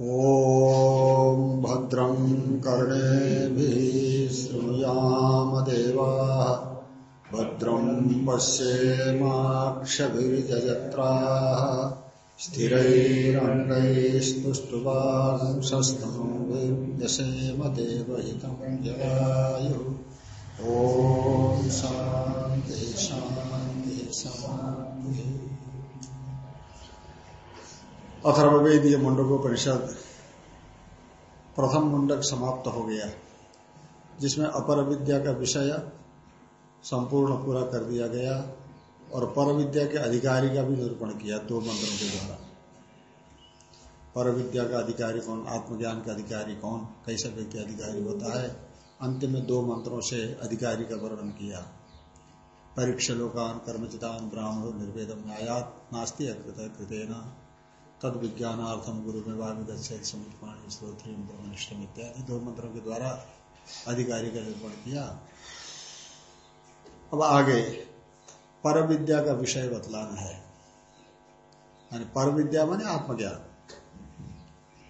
ॐ भद्रं कर्णेभिः श्रृणुयामदेवाः भद्रं पश्येमाक्षभिर्यजत्राः स्थिरैरङ्गैस्तुष्टुवांशस्तनोर्यसेम देवहितं जगायुः ॐ शान्ति शान्ति शान्तिः। अथर्वेदीय मुंडको परिषद प्रथम मुंडक समाप्त हो गया, जिसमें अपर विद्या का विषय संपूर्ण पूरा कर दिया गया और पर विद्या के अधिकारी का भी निरूपण किया दो मंत्रों के द्वारा। पर विद्या का अधिकारी कौन, आत्मज्ञान का अधिकारी कौन, कैसा व्यक्ति अधिकारी होता है, अंत में दो मंत्रों से अधिकारी का वर्णन किया। परीक्षा लोकान कर्मचितान ब्राह्मण निर्वेदम न्यायात, नास्ती अकृत कृतेना। तद विज्ञानार्थम गुरु में वामिगछेद समुद्रपाणी स्त्रोत्री ब्रह्मनिष्ठम इत्यादि दो मंत्रों के द्वारा अधिकारी का निर्माण किया अब आगे पर विद्या का विषय बतलाना है। यानी पर विद्या माने आत्मज्ञान।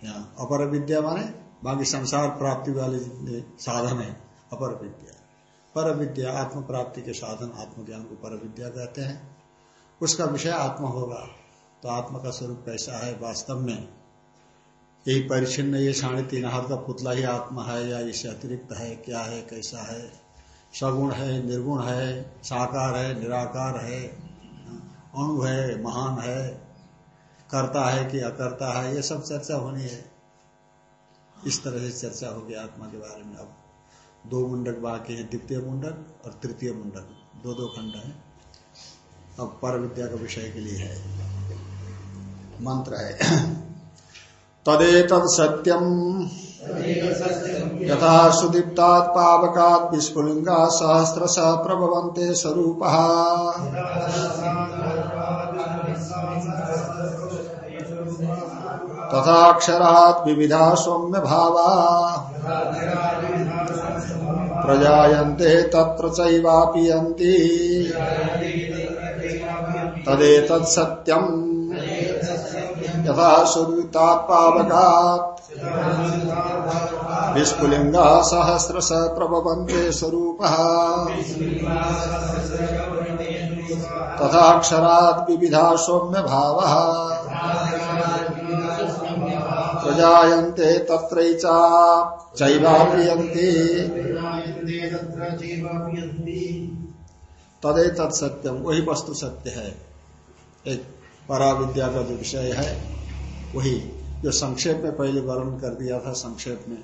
यहाँ अपर विद्या माने बाकी संसार प्राप्ति वाले साधन है अपर विद्या पर विद्या आत्म प्राप्ति के साधन आत्मज्ञान को पर विद्या कहते हैं। उसका विषय आत्मा होगा। तो आत्मा का स्वरूप कैसा है वास्तव में? यही परिचिन्न ये साढ़े तीन हाथ का पुतला ही आत्मा है, या इससे अतिरिक्त है, क्या है, कैसा है? सगुण है, निर्गुण है, साकार है, निराकार है, अणु है, महान है, करता है कि अकर्ता है, ये सब चर्चा होनी है। इस तरह से चर्चा होगी आत्मा के बारे में अब। दो मुंडक बाकी है, द्वितीय मुंडक और तृतीय मुंडक। दो दो खंड है। अब पर विद्या का विषय के लिए है। मंत्र है। तदेत सत्यम। यथा सुदीप्ता पावका विस्फुलिंगा सहस्र स प्रभवंते स्वरूप। तथाक्षरात् विविधा सौम्य भावा प्रजायन्ते तत्र चैवापियन्ति तदेतत् सत्यम्। यथा सुता पावकात्। विस्फुलिंग सहस्र स प्रभवंते स्वरूप। तथाक्षरात् विविधा सौम्य भाव प्रजायन्ते तत्रैचा, चैवाप्रियन्ति। तदे तत्सत्यम वही वस्तु सत्य है। एक पराविद्या का जो विषय है। वही जो संक्षेप में पहले वर्णन कर दिया था संक्षेप में,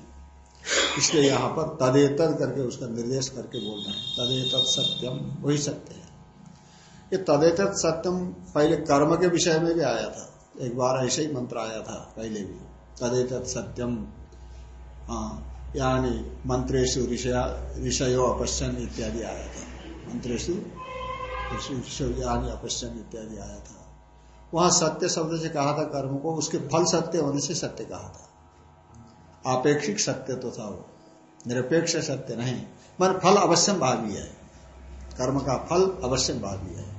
इसलिए यहाँ पर तदेतर करके उसका निर्देश करके बोल रहे हैं। तदेत सत्यम वही सत्य है। ये तदेत सत्यम पहले कर्म के विषय में भी आया था। एक बार ऐसे ही मंत्र आया था पहले भी। तदेत सत्यम हाँ यानी मंत्रेशु ऋषयो अपश्यन इत्यादि आया था। मंत्रेशु यानी अपश्यन इत्यादि आया था। वहाँ सत्य शब्द से कहा था कर्म को, उसके फल सत्य होने से सत्य कहा था। आपेक्षिक सत्य तो था वो। निरपेक्ष सत्य नहीं। मन फल अवश्य भावी है। कर्म का फल अवश्य भावी है।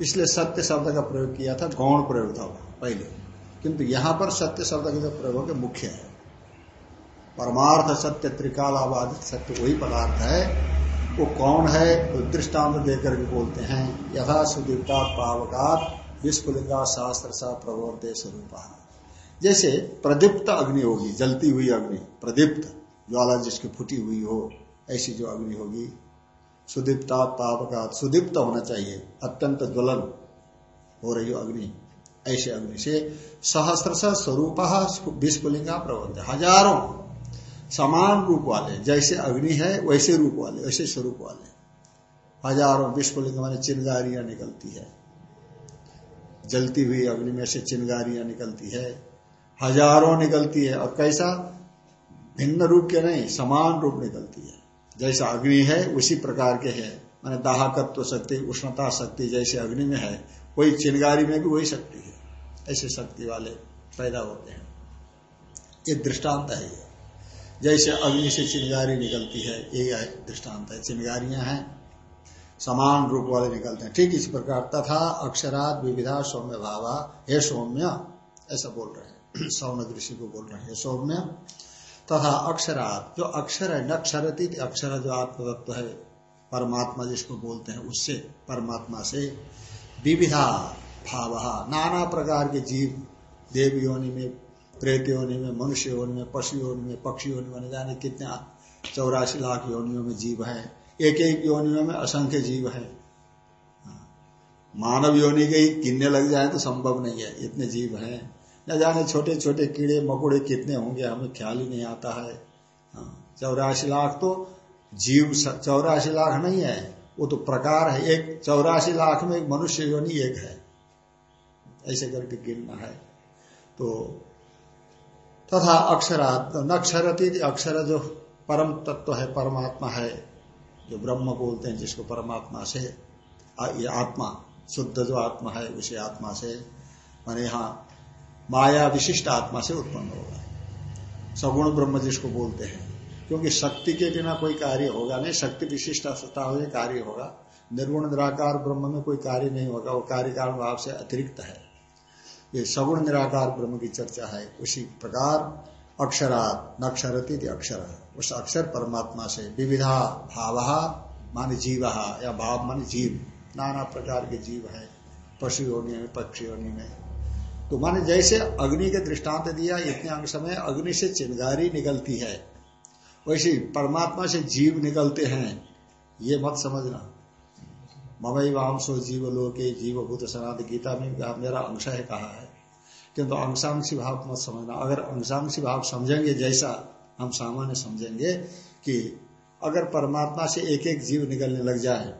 इसलिए सत्य शब्द का प्रयोग किया था, गौण प्रयोग था पहले। किंतु यहाँ पर सत्य शब्द का जो प्रयोग है मुख्य है। परमार्थ सत्य त्रिकाल त्रिकालाबाधित सत्य, वही पदार्थ है। वो कौन है दृष्टांत देकर के बोलते हैं। यथा सुदीप्ता पावकार विस्फुलिंगा शास्त्र सा प्रवर्ते स्वरूप। जैसे प्रदीप्त अग्नि होगी, जलती हुई अग्नि, प्रदीप्त ज्वाला जिसकी फूटी हुई हो, ऐसी जो अग्नि होगी, सुदीप्ता तापका सुदीप्त होना चाहिए, अत्यंत ज्वलन हो रही हो अग्नि, ऐसे अग्नि से सहस्त्र स्वरूप विस्फुलिंगा प्रवर्त हज़ारों समान रूप वाले, जैसे अग्नि है, वैसे रूप वाले, वैसे स्वरूप वाले। हज़ारों विस्फुलिंग माने चिंगारियाँ निकलती है। जलती हुई अग्नि में से चिंगारियाँ निकलती है, हज़ारों निकलती है और कैसा? भिन्न रूप के नहीं, समान रूप निकलती है। जैसा अग्नि है, उसी प्रकार के है। मैंने दाहकत्व शक्ति, उष्णता शक्ति जैसे अग्नि में है वही चिंगारी में भी वही शक्ति है। ऐसे शक्ति वाले पैदा होते हैं। ये दृष्टांत है ये। जैसे अग्नि से चिंगारी निकलती है यही दृष्टांत है। चिंगारियाँ हैं समान रूप वाले निकलते हैं। ठीक इस प्रकार तथा अक्षरात विविधा सौम्य भावा। हे सौम्य, ऐसा बोल रहे हैं। सौन ऋषि को बोल रहे हैं। सौम्य, तथा अक्षरात जो अक्षर है, नक्षरती, अक्षर जो आत्म तत्व है, परमात्मा जिसको बोलते हैं, उससे, परमात्मा से विविधा भाव। नाना प्रकार के जीव, देव योनि में, प्रेत योनि में, मनुष्य योनि में, पशु योनि में, पक्षी योनि में जाने कितने चौरासी लाख योनियों में जीव है। एक एक योनियों में असंख्य जीव है। मानव योनि के ही गिनने लग जाए तो संभव नहीं है इतने जीव हैं। न जाने छोटे छोटे कीड़े मकोड़े कितने होंगे हमें ख्याल ही नहीं आता है। हाँ, चौरासी लाख तो जीव चौरासी लाख नहीं है वो तो प्रकार है। एक चौरासी लाख में एक मनुष्य योनि एक है। ऐसे करके गिनना है। तो तथा अक्षरा नक्षरती अक्षर जो परम तत्व है परमात्मा है जो ब्रह्म बोलते हैं, जिसको परमात्मा से ये आत्मा, शुद्ध जो आत्मा है उसी आत्मा से, माने यहाँ माया विशिष्ट आत्मा से उत्पन्न होगा। सगुण ब्रह्म जिसको बोलते हैं। क्योंकि शक्ति के बिना कोई कार्य होगा नहीं, शक्ति विशिष्ट सत्ता हो कार्य होगा। निर्गुण निराकार ब्रह्म में कोई कार्य नहीं होगा, वो कार्य कारण भाव से अतिरिक्त है। ये सगुण निराकार ब्रह्म की चर्चा है। उसी प्रकार अक्षरात नक्षरती अक्षर उस अक्षर परमात्मा से, विविधा भाव मान जीव, या भाव मान जीव। नाना प्रकार के जीव है पशु योनि में पक्षी योनि में तो माने जैसे अग्नि के दृष्टांत दिया, इतने अंश में अग्नि से चिंगारी निकलती है। वैसे परमात्मा से जीव निकलते हैं, ये मत समझना। ममई वामसो जीव लोके जीव भूत सनात गीता में मेरा अंश है कहा है। किंतु अंशांशी भाव मत समझना। अगर अंशांशी भाव समझेंगे जैसा हम सामान्य समझेंगे कि अगर परमात्मा से एक एक जीव निकलने लग जाए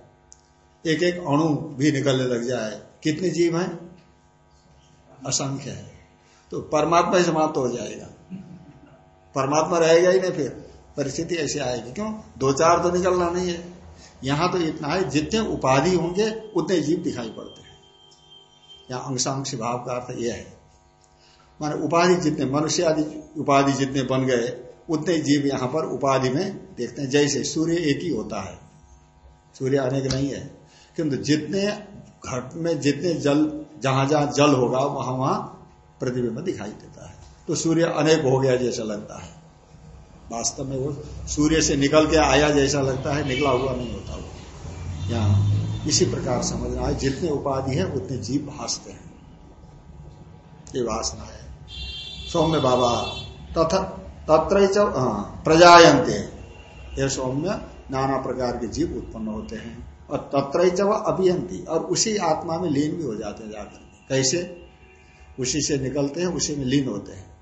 एक एक अणु भी निकलने लग जाए, कितने जीव हैं? असंख्य है। तो परमात्मा ही समाप्त हो जाएगा। परमात्मा रहेगा ही नहीं फिर। परिस्थिति ऐसी आएगी। क्यों? दो चार तो निकलना नहीं है। यहाँ तो इतना है, जितने उपाधि होंगे, उतने जीव दिखाई पड़ते हैं। यहाँ अंशांश भाव का अर्थ यह है। माने उपाधि जितने, मनुष्य आदि उपाधि जितने बन गए उतने जीव यहाँ पर उपाधि में देखते हैं। जैसे सूर्य एक ही होता है। सूर्य अनेक नहीं है। किंतु जितने घट में जितने जल, जहाँ जहाँ जल होगा, वहाँ वहाँ प्रतिबिंब दिखाई देता है। तो सूर्य अनेक हो गया जैसा लगता है। वास्तव में वो सूर्य से निकल के आया जैसा लगता है, निकला हुआ नहीं होता वो। यहाँ इसी प्रकार समझना है। जितने उपाधि है, उतने जीव भासते हैं। ये वासना है। सौम्य बाबा तथा तत्र प्रजायंते सौम्य नाना प्रकार के जीव उत्पन्न होते हैं और तत्र अभियंती और उसी आत्मा में लीन भी हो जाते हैं जाकर। कैसे? उसी से निकलते हैं, उसी में लीन होते हैं।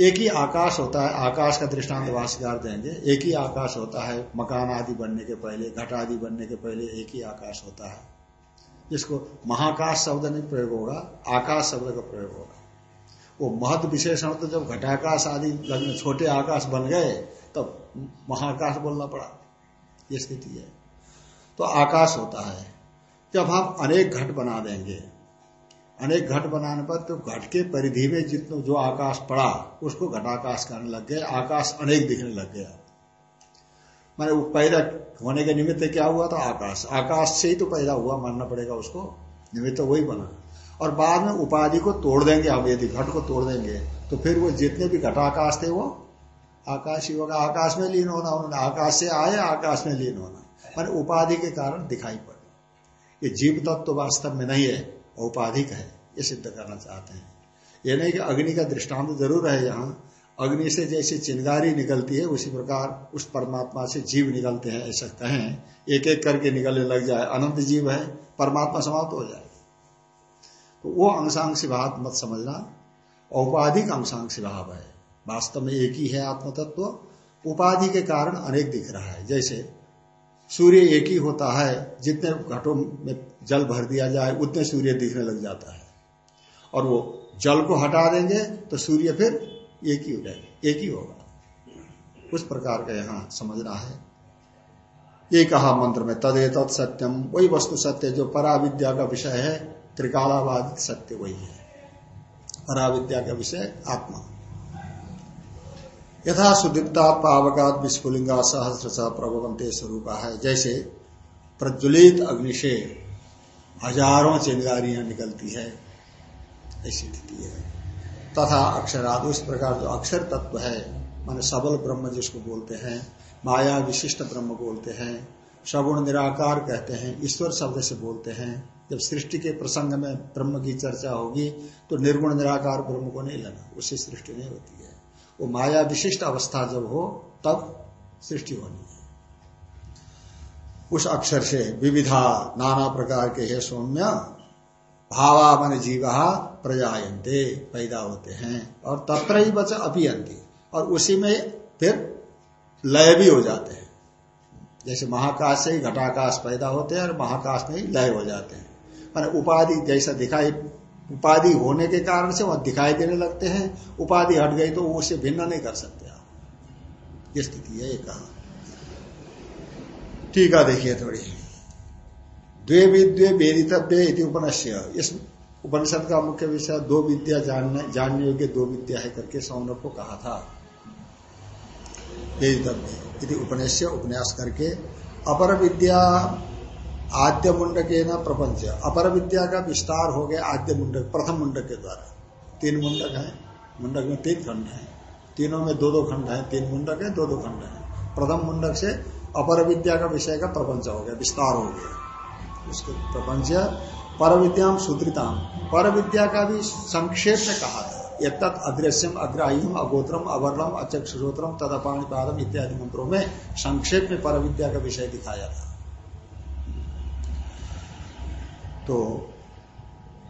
एक ही आकाश होता है, आकाश का दृष्टांत भाष्यकार देंगे। एक ही आकाश होता है, मकान आदि बनने के पहले, घट आदि बनने के पहले एक ही आकाश होता है। जिसको महाकाश शब्द नहीं प्रयोग होगा, आकाश शब्द का प्रयोग होगा। वो महत्व विशेषण तो जब घटाकाश आदि लगने, छोटे आकाश बन गए, तब महाकाश बोलना पड़ा। ये स्थिति है। तो आकाश होता है। जब हम अनेक घट बना देंगे, अनेक घट बनाने पर तो घट के परिधि में जितना जो आकाश पड़ा, उसको घटाकाश करने लग गए, आकाश अनेक दिखने लग गया। माने वो पैदा होने के निमित्त क्या हुआ था? आकाश। आकाश से ही तो पैदा हुआ, मानना पड़ेगा उसको। निमित्त वही बना। और बाद में उपाधि को तोड़ देंगे हम यदि घट को तोड़ देंगे तो फिर वो जितने भी घटाकाश थे वो आकाश ही होगा। आकाश में लीन होना, उन्होंने आकाश से आए, आकाश में लीन होना। मान उपाधि के कारण दिखाई पड़े। ये जीव तत्व तो वास्तव में नहीं है औपाधिक है, ये सिद्ध करना चाहते हैं। ये नहीं कि अग्नि का दृष्टांत ज़रूर है यहाँ। अग्नि से जैसे चिंगारी निकलती है, उसी प्रकार उस परमात्मा से जीव निकलते हैं, ऐसा कहें। एक एक करके निकलने लग जाए, अनंत जीव है, परमात्मा समाप्त हो जाए। तो वो अंशांश भाव मत समझना औपाधिक अंशांश भाव है। वास्तव में एक ही है आत्म तत्व उपाधि के कारण अनेक दिख रहा है। जैसे सूर्य एक ही होता है, जितने घटों में जल भर दिया जाए, उतने सूर्य दिखने लग जाता है। और वो जल को हटा देंगे तो सूर्य फिर एक ही जाएगा, एक ही होगा। उस प्रकार का यहाँ समझना है। ये कहा मंत्र में तदे तत् सत्यम वही वस्तु सत्य जो पराविद्या का विषय है त्रिकालावाद सत्य वही है। पराविद्या का विषय, आत्मा। यथा सुदीप्ता, पावकात, विस्फुलिंगा सहस्र स प्रभवंते स्वरूप है। जैसे प्रज्वलित अग्नि से हज़ारों चिंगारियाँ निकलती है, ऐसी स्थिति है। तथा अक्षराद, उस प्रकार जो अक्षर तत्व है, मान सबल ब्रह्म जिसको बोलते हैं, माया विशिष्ट ब्रह्म बोलते हैं सगुण निराकार कहते हैं, ईश्वर शब्द से बोलते हैं जब सृष्टि के प्रसंग में ब्रह्म की चर्चा होगी तो निर्गुण निराकार ब्रह्म को नहीं लेना उससे सृष्टि नहीं होती है। वो माया विशिष्ट अवस्था जब हो, तब सृष्टि होनी है। उस अक्षर से विविधा नाना प्रकार के है सौम्य भावा मन जीवा प्रजायंते पैदा होते हैं और तत्र ही बच अपियंती और उसी में फिर लय भी हो जाते हैं। जैसे महाकाश से ही घटाकाश पैदा होते हैं और महाकाश में ही लय हो जाते हैं। मैंने उपाधि, जैसा दिखाई, उपाधि होने के कारण से वह दिखाई देने लगते हैं। उपाधि हट गई तो उससे भिन्न नहीं कर सकते आप। ये स्थिति है, ये कहा। ठीक है, देखिए थोड़ी। द्वे विद्वे वेदितव्य उपनश्य। इस उपनिषद का मुख्य विषय दो विद्या जानने जानने योग्य दो विद्या है करके सौनक को कहा था। वेदितव्य उपनिष्य उपन्यास करके। अपर विद्या आद्य मुंडक न प्रपंच। अपर विद्या का विस्तार हो गया आद्य मुंडक प्रथम मुंडक के द्वारा। तीन मुंडक है। मुंडक में तीन खंड है। तीनों में दो दो खंड है। तीन मुंडक है, दो दो खंड है। प्रथम मुंडक से अपर विद्या का विषय का प्रपंच हो गया, विस्तार हो गया। उसके प्रपंच, पर विद्याम सूत्रिताम पर विद्या का भी संक्षेप में कहा था। एक अदृश्यम अग्राह्यम अगोत्रम अवर्णम अचक्षुरोत्रम तदपाणिपादम इत्यादि मंत्रों में संक्षेप में पर विद्या का विषय दिखाया था। तो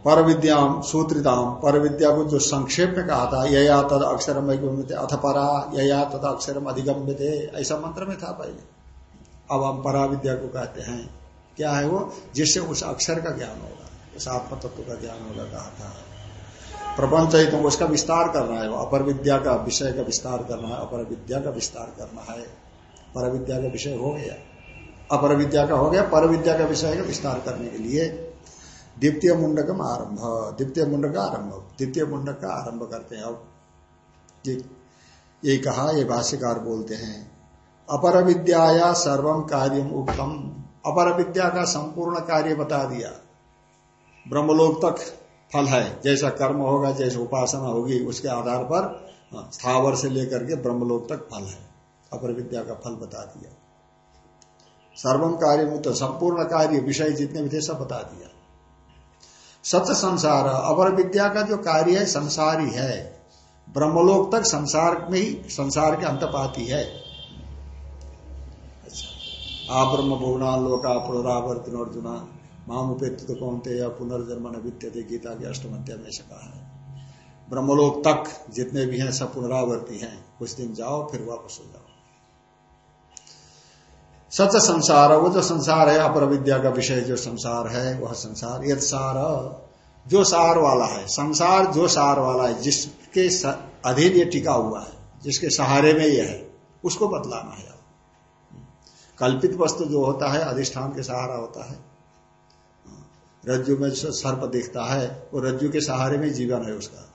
पर विद्याम सूत्रिताम पर विद्या को जो संक्षेप में कहा था, यया तद अक्षरम अथ परा, यया तद अक्षरम अधिगम्य थे ऐसा मंत्र में था पहले अब हम परा विद्या को कहते हैं, क्या है वो? जिससे उस अक्षर का ज्ञान होगा, उस आत्म तत्व का ज्ञान होगा, कहा था। प्रपंच ही तो उसका विस्तार करना है, वो अपर विद्या का विषय का विस्तार करना है अपर विद्या का विस्तार करना है। पर विद्या का विषय हो गया। अपर विद्या का हो गया पर विद्या का विषय का विस्तार करने के लिए द्वितीय मुंडकम आरंभ द्वितीय मुंडक का आरंभ द्वितीय मुंडक का आरंभ करते हैं। अब ये कहा ये भाष्यकार बोलते हैं अपर विद्या सर्वम कार्य उत्तम अपर विद्या का संपूर्ण कार्य बता दिया। ब्रह्मलोक तक फल है जैसा कर्म होगा जैसे उपासना होगी उसके आधार पर हाँ, स्थावर से लेकर के ब्रह्मलोक तक फल है। अपर विद्या का फल बता दिया। सर्वम कार्य तो संपूर्ण कार्य विषय जितने भी थे सब बता दिया। सत्य संसार अपर विद्या का जो कार्य है, संसार ही ब्रह्मलोक तक संसार में ही, संसार के अंत पाती है। अच्छा। आ भुवना लोका पुनरावर्तन अर्जुना। माम उपेत तो कौनते या पुनर्जन्म न गीता के अष्टम अध्याय में से कहा है। ब्रह्मलोक तक जितने भी हैं, सब पुनरावर्ती हैं। कुछ दिन जाओ, फिर वापस हो जाओ। सच संसार, वो जो संसार है अपर विद्या का विषय जो संसार है, वह संसार। यद सार, जो सार वाला है, संसार जो सार वाला है, जिसके अधीन ये टिका हुआ है, जिसके सहारे में यह है, उसको बतलाना है। कल्पित वस्तु जो होता है, अधिष्ठान के सहारा होता है। रज्जु में जो सर्प दिखता है, वो रज्जु के सहारे में जीवन है उसका।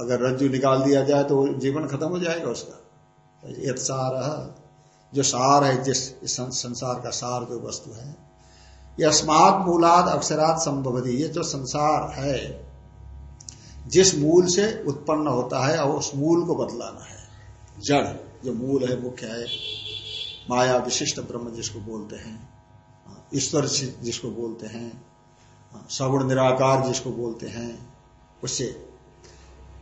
अगर रज्जु निकाल दिया जाए तो जीवन खत्म हो जाएगा उसका। यद सार जो सार है, जिस संसार का सार जो वस्तु है यस्मात मूलाद अक्षरात संभवती। ये जो संसार है, जिस मूल से उत्पन्न होता है और उस मूल को बदलाना है। जड़ जो मूल है, मुख्य है, माया विशिष्ट ब्रह्म जिसको बोलते हैं, ईश्वर जिसको बोलते हैं, सगुण निराकार जिसको बोलते हैं, उससे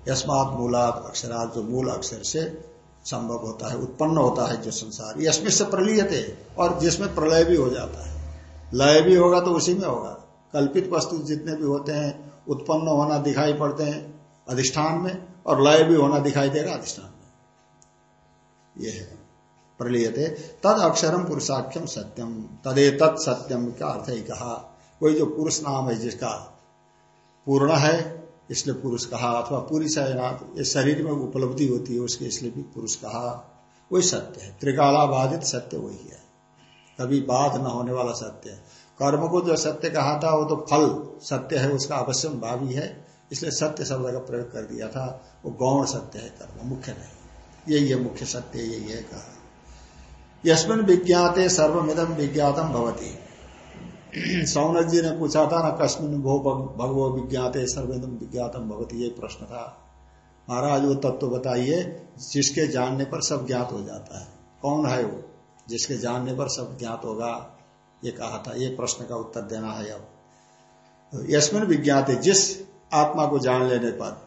यस्मात मूलाद अक्षरात जो मूल अक्षर से संभव होता है, उत्पन्न होता है जो संसार। यशमें से प्रलियते, और जिसमें प्रलय भी हो जाता है। लय भी होगा तो उसी में होगा। कल्पित वस्तु जितने भी होते हैं, उत्पन्न होना दिखाई पड़ते हैं अधिष्ठान में, और लय भी होना दिखाई देगा अधिष्ठान में। यह है। प्रलियते, तद अक्षरम पुरुषाख्यम सत्यम तदे तत् सत्यम का अर्थ ही कहा। कोई जो पुरुष नाम है जिसका पूर्ण है इसलिए पुरुष कहा, अथवा पूरी सायनाथ ये शरीर में उपलब्धि होती है, उसके इसलिए भी पुरुष कहा, वही सत्य है। त्रिकाला बाधित सत्य वही है। कभी बाध न होने वाला सत्य है। कर्म को जो सत्य कहा था, वो तो फल सत्य है, उसका अवश्यम भावी है। इसलिए सत्य शब्द का प्रयोग कर दिया था। वो गौण सत्य है, कर्म मुख्य नहीं। यही है मुख्य सत्य, यही है कहा। यशमिन विज्ञाते सर्वमिदम विज्ञातम भवती। सौनक जी ने पूछा था ना कश्मीन भो भगवो विज्ञाते सर्वेदम विज्ञातम भगवती ये प्रश्न था महाराज, वो तत्व बताइए, जिसके जानने पर सब ज्ञात हो जाता है। कौन है वो जिसके जानने पर सब ज्ञात होगा? ये कहा था, ये प्रश्न का उत्तर देना है अब। तो यशमिन विज्ञात, जिस आत्मा को जान लेने पर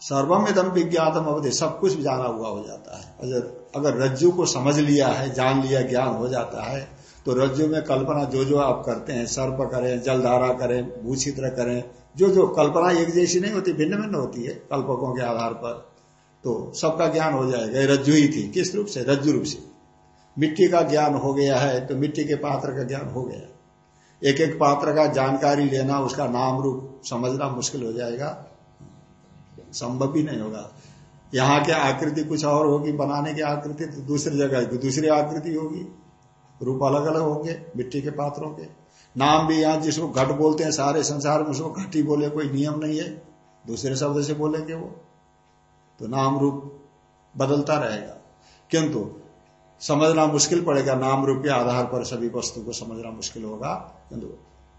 सर्वम इदम विज्ञातम अवधि, सब कुछ जाना हुआ हो जाता है। अगर अगर रज्जु को समझ लिया है, जान लिया, ज्ञान हो जाता है तो रज्जु में कल्पना जो जो आप करते हैं, सर्प करें, जलधारा करें भूचित्र करें, जो जो कल्पना एक जैसी नहीं होती, भिन्न भिन्न होती है कल्पकों के आधार पर तो सबका ज्ञान हो जाएगा। रज्जु ही थी। किस रूप से? रज्जु रूप से। मिट्टी का ज्ञान हो गया है तो मिट्टी के पात्र का ज्ञान हो गया। एक एक पात्र का जानकारी लेना, उसका नाम रूप समझना मुश्किल हो जाएगा। संभव भी नहीं होगा। यहाँ की आकृति कुछ और होगी, बनाने की आकृति तो दूसरी जगह, दूसरी आकृति होगी। रूप अलग अलग होंगे, मिट्टी के पात्रों के नाम भी यहाँ जिसको घट बोलते हैं, सारे संसार में उसको घट ही बोले, कोई नियम नहीं है। दूसरे शब्द से बोलेंगे वो। तो नाम रूप बदलता रहेगा। किंतु समझना मुश्किल पड़ेगा, नाम रूप के आधार पर सभी वस्तु को समझना मुश्किल होगा। किंतु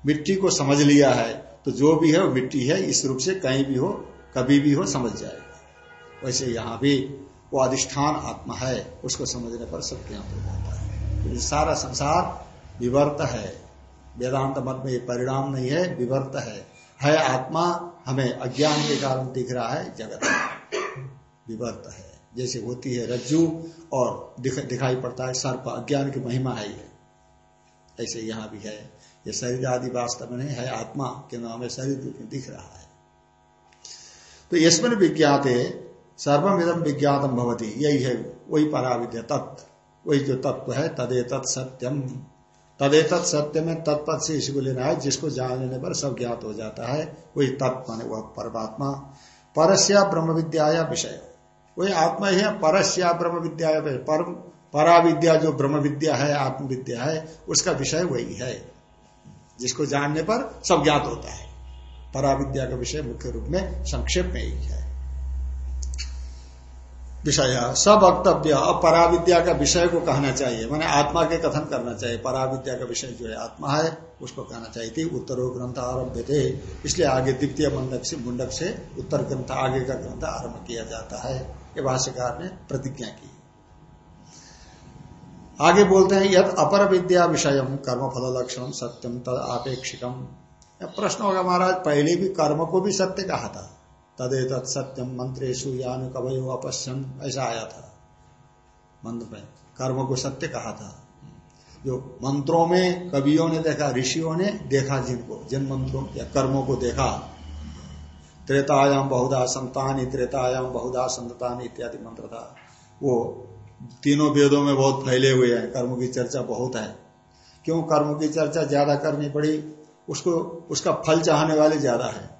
मिट्टी को समझ लिया है तो जो भी है वो मिट्टी है, इस रूप से कहीं भी हो, कभी भी हो, समझ जाएगा। वैसे यहाँ भी वो अधिष्ठान आत्मा है, उसको समझने पर सत्य हो जाता है। सारा संसार विवर्त है। वेदांत मत में परिणाम नहीं है विवर्त है। है आत्मा हमें अज्ञान के कारण दिख रहा है जगत विवर्त है। जैसे होती है रज्जु और दिख, दिखाई पड़ता है सर्प अज्ञान की महिमा है ये। ऐसे यहाँ भी है। ये शरीर आदि वास्तव में नहीं है आत्मा के नाम शरीर रूप में दिख रहा है। तो इसमें विज्ञात है सर्वमिदम विज्ञातम भवती यही है वही पराविद्य तत्व वही जो तत्व है तदे सत्यम तदे सत्य में तत्पद से इसी को लेना है, जिसको जान लेने पर सब ज्ञात हो जाता है, वही तत्व माने वह परमात्मा। परस्या ब्रह्म विद्या या विषय। वही आत्मा ही है, परस्या ब्रह्म विद्या परम परा विद्या जो ब्रह्म विद्या है आत्म विद्या है, उसका विषय वही है, जिसको जानने पर सब ज्ञात होता है। परा विद्या का विषय मुख्य रूप में संक्षेप में ही है। विषय। सब वक्तव्य, अब पराविद्या का विषय को कहना चाहिए। मैंने आत्मा के कथन करना चाहिए। पराविद्या का विषय जो है, आत्मा है, उसको कहना चाहिए थी। उत्तरो ग्रंथ आरंभ थे इसलिए आगे द्वितीय मंडक से मुंडक से उत्तर ग्रंथ, आगे का ग्रंथ आरंभ किया जाता है। ये भाष्यकार ने प्रतिज्ञा की। आगे बोलते हैं यद अपर विद्या विषय कर्म फल लक्षण सत्यम तद आपेक्षिकम। प्रश्न होगा महाराज, पहले भी कर्म को भी सत्य कहा था। तदे सत्यम मंत्रेशु यान कवयो अपश्यन ऐसा आया था। मंत्र में, कर्म को सत्य कहा था। जो मंत्रों में कवियों ने देखा, ऋषियों ने देखा जिनको, जिन मंत्रों या कर्मों को देखा त्रेतायाम बहुधा संतानी त्रेतायाम बहुधा संतानी इत्यादि मंत्र था। वो तीनों वेदों में बहुत फैले हुए हैं, कर्म की चर्चा बहुत है। क्यों कर्म की चर्चा ज़्यादा करनी पड़ी? उसको, उसका फल चाहने वाले ज़्यादा है।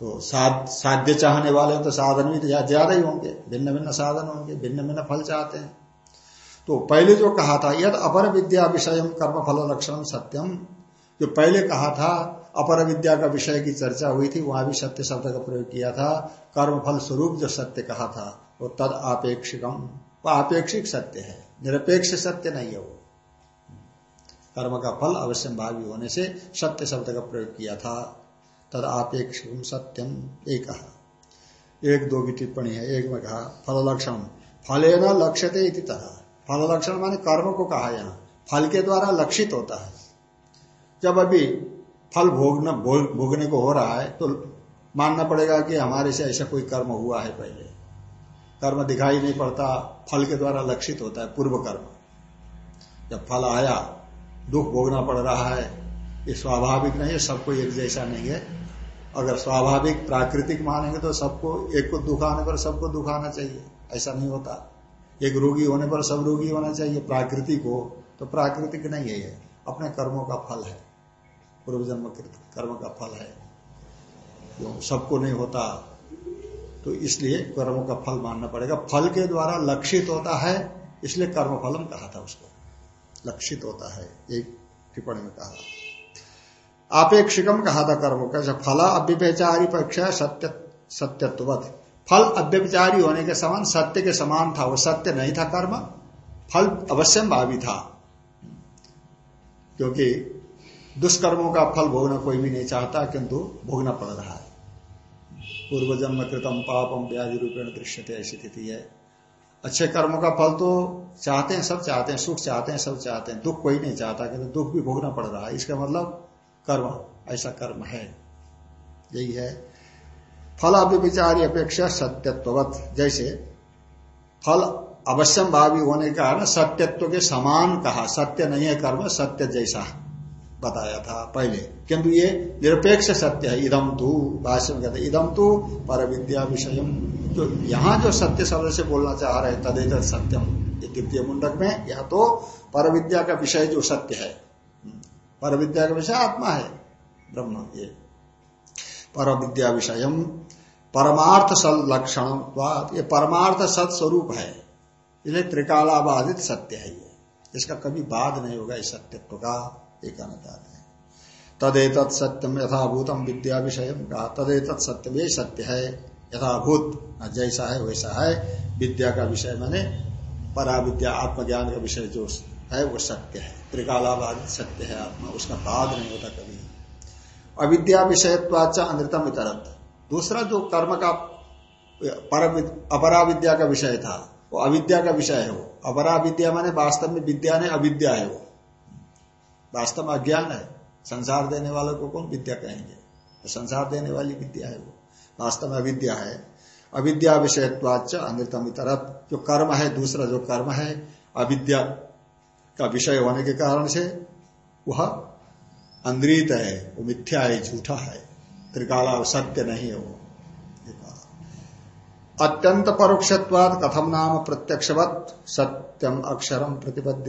तो साध, साध्य चाहने वाले तो साधन भी तो ज़्यादा ही होंगे। भिन्न भिन्न साधन होंगे भिन्न भिन्न फल चाहते हैं। तो पहले जो कहा था, यद अपर विद्या विषय कर्म फल लक्षण सत्यम जो पहले कहा था, अपर विद्या का विषय की चर्चा हुई थी, वहाँ भी सत्य शब्द का प्रयोग किया था, कर्म फल स्वरूप जो सत्य कहा था, वो तद आपेक्षिकम वो आपेक्षिक सत्य है, निरपेक्ष सत्य नहीं है वो। कर्म का फल अवश्य भावी होने से सत्य शब्द का प्रयोग किया था। तद आपेक्ष सत्यम। एक। कहा एक दो की टिप्पणी है, एक में कहा फल लक्षण फले न लक्ष्यते इति तरह फल लक्षण माने कर्म को कहा यहाँ। फल के द्वारा लक्षित होता है। जब अभी फल भोगना भोगने को हो रहा है तो मानना पड़ेगा कि हमारे से ऐसा कोई कर्म हुआ है पहले। कर्म दिखाई नहीं पड़ता, फल के द्वारा लक्षित होता है, पूर्व कर्म। जब फल आया, दुख भोगना पड़ रहा है ये स्वाभाविक नहीं है, सबको एक जैसा नहीं है। अगर स्वाभाविक प्राकृतिक मानेंगे तो सबको, एक को दुख आने पर सबको दुख आना चाहिए। ऐसा नहीं होता। एक रोगी होने पर सब रोगी होना चाहिए। प्राकृतिक हो तो प्राकृतिक नहीं है ये। अपने कर्मों का फल है। पूर्व जन्म कर्म का फल है। सबको नहीं होता। तो इसलिए कर्मों का फल मानना पड़ेगा। फल के द्वारा लक्षित होता है, इसलिए कर्म फलम कहा था उसको। लक्षित होता है। एक टिप्पणी में कहा। आपेक्षिकम कहा था कर्म का फल अव्यचारी परीक्षा सत्य सत्यत्वत फल अव्यचारी होने के समान सत्य के समान था वो, सत्य नहीं था कर्म, फल अवश्य भावी था। क्योंकि दुष्कर्मों का फल भोगना कोई भी नहीं चाहता, किंतु भोगना पड़ रहा है। पूर्व जन्म कृतम पापम व्याधि रूपेण दृश्यते, ऐसी स्थिति है। अच्छे कर्मों का फल तो चाहते हैं, सब चाहते हैं, सुख चाहते हैं, सब चाहते हैं, दुख कोई नहीं चाहता कि दुख भी भोगना पड़ रहा है। इसका मतलब कर्म, ऐसा कर्म है। यही है। फल अभिविचारी अपेक्षा सत्यत्ववत। जैसे फल अवश्यम भावी होने का ना सत्यत्व के समान कहा, सत्य नहीं है कर्म, सत्य जैसा बताया था पहले। किंतु ये निरपेक्ष सत्य है इदम तू, भाष्य में कहते इदम तू पर विद्या विषय जो यहाँ जो सत्य शब्द से बोलना चाह रहे तदेत सत्यम द्वितीय मुंडक में यह तो पर विद्या का विषय जो सत्य है पर विद्या का विषय आत्मा है, ब्रह्म ये। पर विद्या विषय परमार्थ सद लक्षण ये परमार्थ सद स्वरूप है। इसलिए त्रिकालाबाधित सत्य है ये। इसका कभी बाद नहीं होगा इस सत्यत्व का, ये कहना तदेत सत्यम यथाभूतम विद्या विषय का तदेत सत्यम ये सत्य है, यथाभूत जैसा है वैसा है। विद्या का विषय मैंने परा विद्या आत्मज्ञान का विषय जो है, वो सत्य है। त्रिकालाबाधित सत्य है आत्मा, उसका बाद नहीं होता कभी। अविद्या विषयत्वाचा अनृतम इतरत। दूसरा जो कर्म का अपरा विद्या का विषय था, वो अविद्या का विषय है वो। अपरा विद्या माने वास्तव में विद्या ने अविद्या है वो। वास्तव में अज्ञान है। संसार देने वालों को कौन विद्या कहेंगे? तो संसार देने वाली विद्या है वो। वास्तव में अविद्या है। अविद्या विषयत्वाच अमृतम तरफ़ जो कर्म है, दूसरा जो कर्म है, अविद्या का विषय होने के कारण से वह अंद्रित है, वो मिथ्या है, झूठा है। त्रिकाला सत्य नहीं है वो। अत्यंत परोक्षत्वाद कथम नाम प्रत्यक्षवत? सत्यम अक्षरम प्रतिबद्ध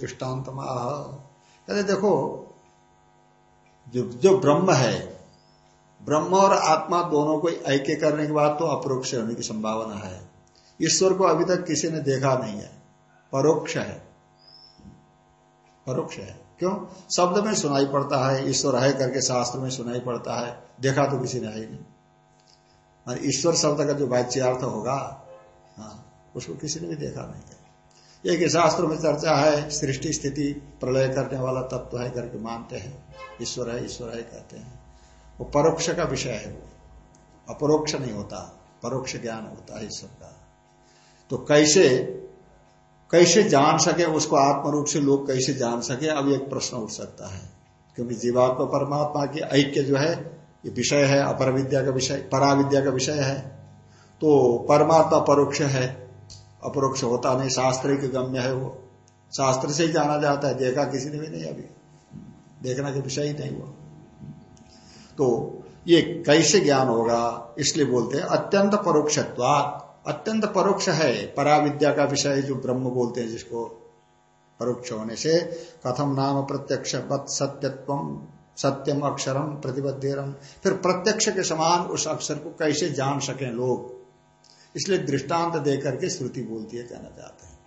दृष्टांत कहते, देखो, जो जो ब्रह्म है, ब्रह्म और आत्मा दोनों को ऐक्य करने के बाद तो अपरोक्ष होने की संभावना है। ईश्वर को अभी तक किसी ने देखा नहीं है। परोक्ष है। परोक्ष है। क्यों? शब्द में सुनाई पड़ता है, ईश्वर है करके शास्त्र में सुनाई पड़ता है, देखा तो किसी ने ही नहीं। ईश्वर शब्द का जो वाच्यार्थ होगा हाँ उसको किसी ने भी देखा नहीं है। एक शास्त्र में चर्चा है, सृष्टि स्थिति प्रलय करने वाला तत्व है करके मानते हैं। ईश्वर है ईश्वर है कहते हैं। वो परोक्ष का विषय है वो। अपरोक्ष नहीं होता, परोक्ष ज्ञान होता है ईश्वर का। तो कैसे कैसे जान सके, उसको आत्म रूप से लोग कैसे जान सके, अब एक प्रश्न उठ सकता है। क्योंकि जीवात्मा परमात्मा की ऐक्य जो है, ये विषय है अपर विद्या का विषय, पराविद्या का विषय है। तो परमात्मा परोक्ष है, अपरोक्ष होता नहीं, शास्त्र के गम्य है वो। शास्त्र से ही जाना जाता है, देखा किसी ने भी नहीं अभी। देखना के विषय ही नहीं हुआ। तो ये कैसे ज्ञान होगा, इसलिए बोलते हैं, अत्यंत परोक्षत्वात। अत्यंत परोक्ष है, पराविद्या का विषय जो ब्रह्म बोलते हैं, जिसको परोक्ष होने से, कथम नाम प्रत्यक्ष सत्यत्व, सत्यम अक्षरम प्रतिबद्धेरम फिर प्रत्यक्ष के समान उस अक्षर को कैसे जान सके लोग? इसलिए दृष्टांत दे करके श्रुति बोलती है, कहना चाहते हैं।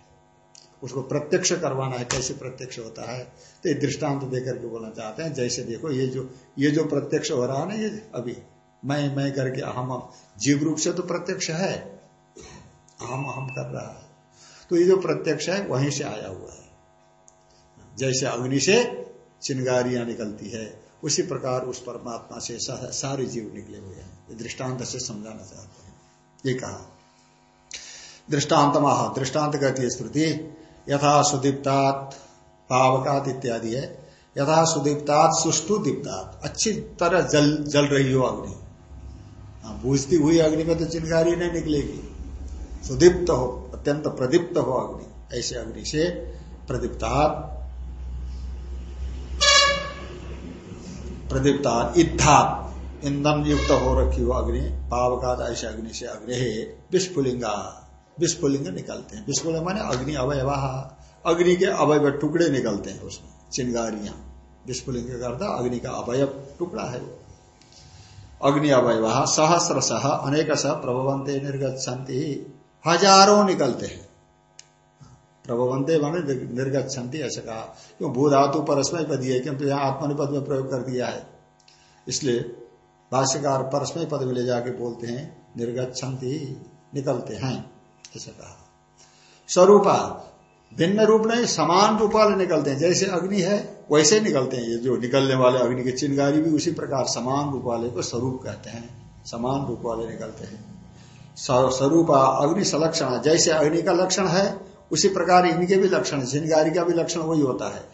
उसको प्रत्यक्ष करवाना है, कैसे प्रत्यक्ष होता है तो ये दृष्टांत दे करके बोलना चाहते हैं। जैसे देखो, ये जो ये जो प्रत्यक्ष हो रहा है ना, ये अभी, मैं मैं करके अहम, जीव रूप से तो प्रत्यक्ष है अहम अहम कर रहा है। तो ये जो प्रत्यक्ष है वहीं से आया हुआ है। जैसे अग्नि से चिंगारियाँ निकलती है उसी प्रकार उस परमात्मा से सारे जीव निकले हुए हैं। दृष्टांत से समझाना चाहते हैं। ये कहा। दृष्टांत महा दृष्टांत कहती है स्तुति यथा सुदीप्तात पावकात इत्यादि है। यथा सुदीप्तात सुष्टु दीप्तात। अच्छी तरह जल जल रही हो अग्नि। हाँ, बूझती हुई अग्नि में तो चिंगारी नहीं निकलेगी। सुदीप्त हो, अत्यंत प्रदीप्त हो अग्नि। ऐसे अग्नि से प्रदीप्तात प्रदीप्तात इत्थात ईंधन युक्त हो रखी हो अग्नि, पावकात ऐसे अग्नि से अग्नि विस्फुलिंगा। विस्फुलिंग निकलते हैं। विस्फुलिंग माने अग्नि अवयवा। अग्नि के अवयव टुकड़े निकलते हैं उसमें, चिंगारियाँ। विस्फुलिंग करता अग्नि का अवयव टुकड़ा है। अग्नि अवयव सहस्र सह अनेक सह प्रभवंते निर्गत हज़ारों निकलते हैं। प्रभवंते माने निर्गत ऐसे कहा क्यों? भूधातु परस्मय पद है, क्योंकि यहाँ आत्मनिपद में प्रयोग कर दिया है। इसलिए भाष्यकार परस्मय पद में ले जाके बोलते हैं निर्गत निकलते हैं ऐसे कहा स्वरूपा, भिन्न रूप नहीं समान रूप वाले निकलते हैं। जैसे अग्नि है, वैसे निकलते हैं। ये जो निकलने वाले अग्नि के चिंगारी भी उसी प्रकार समान रूप वाले को स्वरूप कहते हैं। समान रूप वाले निकलते हैं। स्वरूप अग्नि संलक्षण जैसे अग्नि का लक्षण है, उसी प्रकार इनके भी लक्षण चिंगारी का भी लक्षण वही होता है।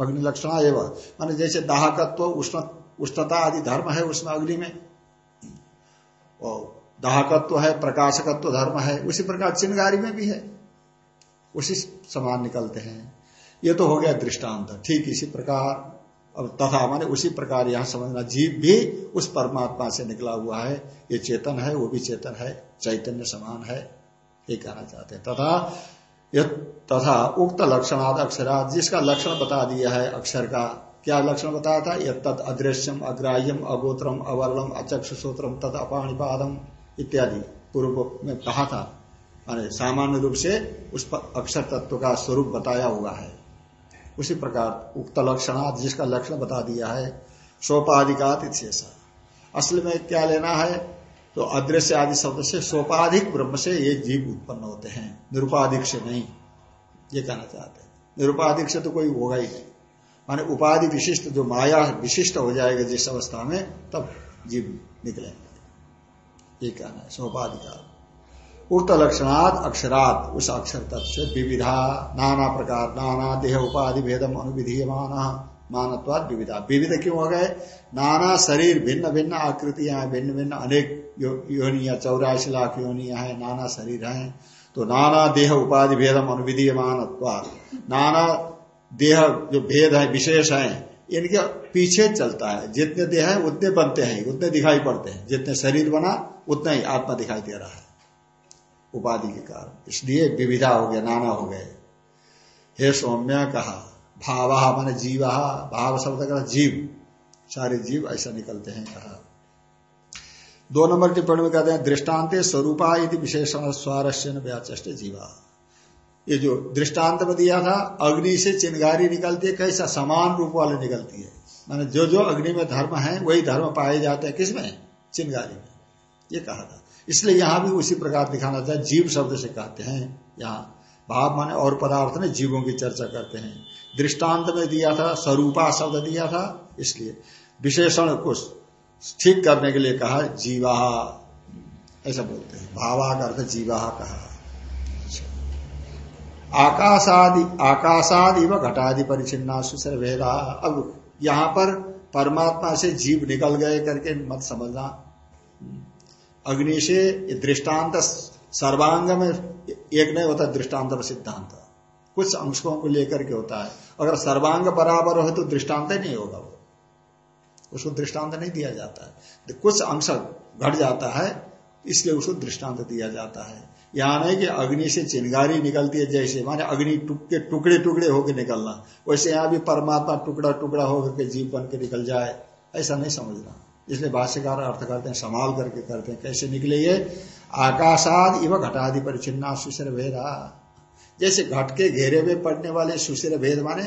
अग्नि लक्षण एवं मान जैसे दाहकत्व, उष्ण उष्णता आदि धर्म है उसमें अग्नि में। दाहकत्व है, प्रकाशकत्व धर्म है। उसी प्रकार चिन्हगारी में भी है। उसी समान निकलते हैं। ये तो हो गया दृष्टांत। ठीक इसी प्रकार अब तथा माने उसी प्रकार यहाँ समझना, जीव भी उस परमात्मा से निकला हुआ है, ये चेतन है, वो भी चेतन है, चैतन्य समान है, ये कहना चाहते हैं। तथा तथा उक्त लक्षणाद अक्षरात जिसका लक्षण बता दिया है अक्षर का, क्या लक्षण बताया था? यद तद अदृश्यम, अग्राह्यम, अगोत्रम, अवर्णम अचक्षुश्रोत्रम तद अपाणिपादम इत्यादि पूर्व में कहा था। सामान्य रूप से उस अक्षर तत्व का स्वरूप बताया हुआ है। उसी प्रकार उक्त लक्षणात जिसका लक्षण बता दिया है, सोपाधिकात इच्छेषा असल में क्या लेना है? तो अदृश्य आदि शब्द से सोपाधिक ब्रह्म से ये जीव उत्पन्न होते हैं। निरुपाधिक से नहीं, ये कहना चाहते हैं। निरुपाधिक से तो कोई होगा ही नहीं। माने उपाधि विशिष्ट जो माया विशिष्ट हो जाएगा जिस अवस्था में, तब जीव निकलेंगे। ये कहना है सोपाधिकार उक्त लक्षणात अक्षरात उस अक्षर तत्व से विविधा, नाना प्रकार, नाना देह उपाधि, भेदम अनुविधीयमान, मानत्वाद विविधा। विविध क्यों हो गए? नाना शरीर, भिन्न भिन्न आकृतियाँ हैं भिन्न भिन्न अनेक योनिया, चौरासी लाख योनिया है, नाना शरीर है। तो नाना देह उपाधि, भेदम अनुविधीयमान नाना देह जो भेद है, विशेष है, इनके पीछे चलता है। जितने देह है, उतने बनते हैं, उतने दिखाई पड़ते हैं। जितने शरीर बना, उतना ही आत्मा दिखाई दे रहा है। उपाधि के कारण। इसलिए विविधा हो गया, नाना हो गए। हे सौम्य कहा, भाव मान जीव, भाव शब्द का जीव। सारे जीव ऐसा निकलते हैं, कहा। दो नंबर टिप्पणी में कहते हैं, दृष्टांत स्वरूपा यदि विशेषण स्वारस्य व्याचष्ट जीवा। ये जो दृष्टांत में दिया था, अग्नि से चिंगारी निकलती है, कैसा समान रूप वाले निकलती है। माने जो जो अग्नि में धर्म है, वही धर्म पाए जाते हैं किसमें? चिंगारी में। ये कहा था। इसलिए यहाँ भी उसी प्रकार दिखाना था, जीव शब्द से कहते हैं, यहाँ भाव माने और पदार्थ ने जीवों की चर्चा करते हैं। दृष्टांत में दिया था, स्वरूपा शब्द दिया था, इसलिए विशेषण को ठीक करने के लिए कहा, जीवा। ऐसा बोलते हैं। भावा का अर्थ जीवा कहा। आकाशादि आकाशादि व घटादि परिचिन्ना सुसर भेदा अब यहाँ पर परमात्मा से जीव निकल गए करके मत समझना। अग्नि से दृष्टांत सर्वांग में एक नहीं होता, दृष्टांत और सिद्धांत। कुछ अंशों को लेकर के होता है। अगर सर्वांग बराबर हो तो दृष्टांत ही नहीं होगा वो। उसको दृष्टांत नहीं दिया जाता है। कुछ अंश घट जाता है, इसलिए उसको दृष्टांत दिया जाता है। यहाँ नहीं कि अग्नि से चिंगारी निकलती है, जैसे माने अग्नि के टुकड़े टुकड़े होकर निकलना। वैसे यहाँ भी परमात्मा टुकड़ा टुकड़ा होकर के जीव बन के निकल जाए, ऐसा नहीं समझना। इसलिए भाष्यकार अर्थ करते हैं संभाल करके करते हैं, कैसे निकले ये? आकाशाद इव घटादि परिचिन्ना सुशिर भेदा। जैसे घट के घेरे में पड़ने वाले सुशिर भेद माने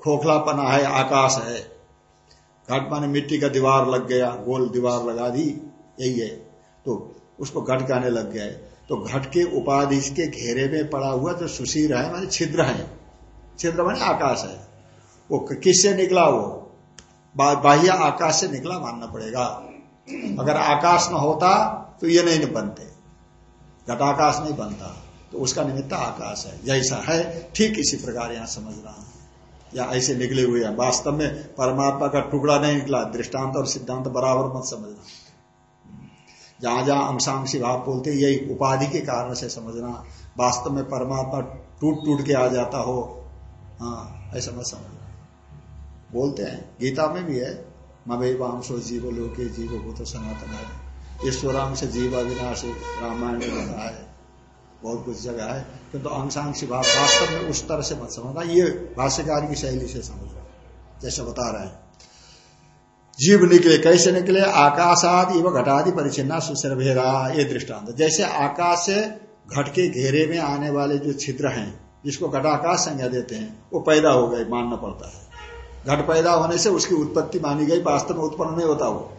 खोखलापना है, आकाश है। घट माने मिट्टी का दीवार लग गया, गोल दीवार लगा दी, यही है। तो उसको घट कहने लग गया है। तो घट के उपाधि के घेरे में पड़ा हुआ जो सुशीर है, माने छिद्र है। छिद्र माने आकाश है। वो किससे निकला वो? बाह्य आकाश से निकला मानना पड़ेगा। अगर आकाश न होता तो ये नहीं बनते। घटाकाश नहीं बनता तो उसका निमित्त आकाश है। जैसा है। ठीक इसी प्रकार यहाँ समझना। या ऐसे निकले हुए हैं। वास्तव में परमात्मा का टुकड़ा नहीं निकला। दृष्टांत और सिद्धांत बराबर मत समझना। जहाँ जहाँ अंशांशी भाव बोलते यही उपाधि के कारण से समझना। वास्तव में परमात्मा टूट टूट के आ जाता हो। हाँ ऐसा मत समझना। बोलते हैं। गीता में भी है मवे वांशो जीव लोके जीव भूत सनातन है। ईश्वरांश जीव अविनाश रामायण में है। बहुत कुछ जगह है। किंतु तो अंशांशी भाव वास्तव में उस तरह से मत समझना। ये भाष्यकार की शैली से समझना जैसे बता रहे हैं। जीव निकले, कैसे निकले? आकाशाद एवं घटादि परिचिन्ना सुसर भेदा ये दृष्टांत। जैसे आकाश से घट के घेरे में आने वाले जो छिद्र हैं, जिसको घटाकाश संज्ञा देते हैं, वो पैदा हो गए, मानना पड़ता है। घट पैदा होने से उसकी उत्पत्ति मानी गई। वास्तव में उत्पन्न नहीं होता वो।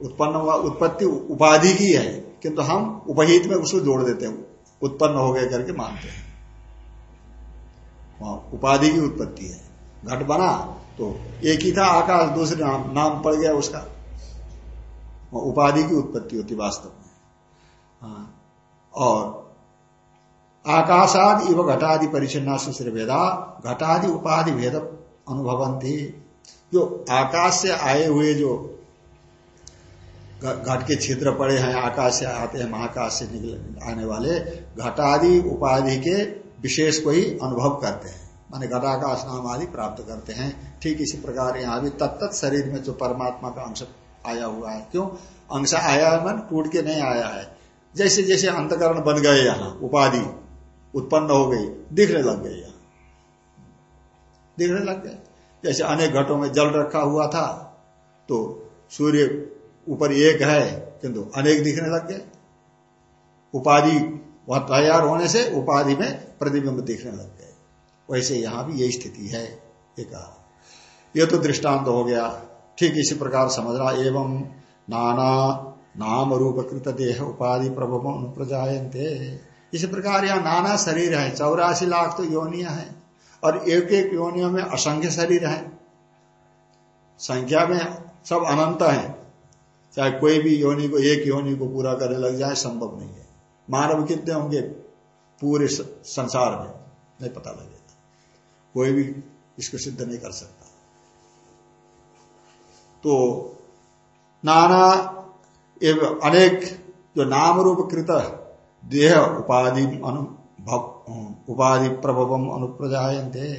उत्पन्न उत्पत्ति उपाधि की है, किंतु हम उपहित में उसको जोड़ देते हैं। उत्पन्न हो गए करके मानते हैं। उपाधि की उत्पत्ति है। घट बना तो एक ही था, आकाश दूसरे नाम नाम पड़ गया उसका। उपाधि की उत्पत्ति होती वास्तव में। हाँ और आकाशाद इव घटादि परिचिन्ना सुश्री भेदा घटादि उपाधि भेद थी जो आकाश से आए हुए जो घट के छिद्र पड़े हैं, आकाश से आते हैं, महाकाश से निकल, आने वाले, घटादि उपाधि के विशेष को ही अनुभव करते हैं। माने घटाकाश नाम आदि प्राप्त करते हैं। ठीक इसी प्रकार यहाँ भी तत्त शरीर में जो परमात्मा का अंश आया हुआ है। क्यों? अंश आया है मन, टूट के नहीं आया है। जैसे जैसे अंतकरण बन गए यहाँ, उपाधि। उत्पन्न हो गई, दिखने लग गई दिखने लग गए जैसे अनेक घटों में जल रखा हुआ था तो सूर्य ऊपर एक है, किंतु अनेक दिखने लग गए। उपाधि वहाँ तैयार होने से उपाधि में प्रतिबिंब दिखने लग गए। वैसे यहाँ भी यही स्थिति है, ये यह तो दृष्टांत हो गया। ठीक इसी प्रकार समझना। एवं नाना, नाम रूप कृत देह उपाधि प्रभव प्रजायंते इसी प्रकार यहाँ नाना शरीर है। चौरासी लाख तो योनिया है। और एक एक योनियों में असंख्य शरीर है। संख्या में सब अनंत है। चाहे कोई भी योनि को, एक योनि को पूरा करने लग जाए, संभव नहीं है। मानव कितने होंगे पूरे संसार में? नहीं पता लगेगा। कोई भी इसको सिद्ध नहीं कर सकता। तो नाना एवं अनेक जो नाम रूप कृत देह उपाधि उपाधि प्रभवम अनुप्रजायते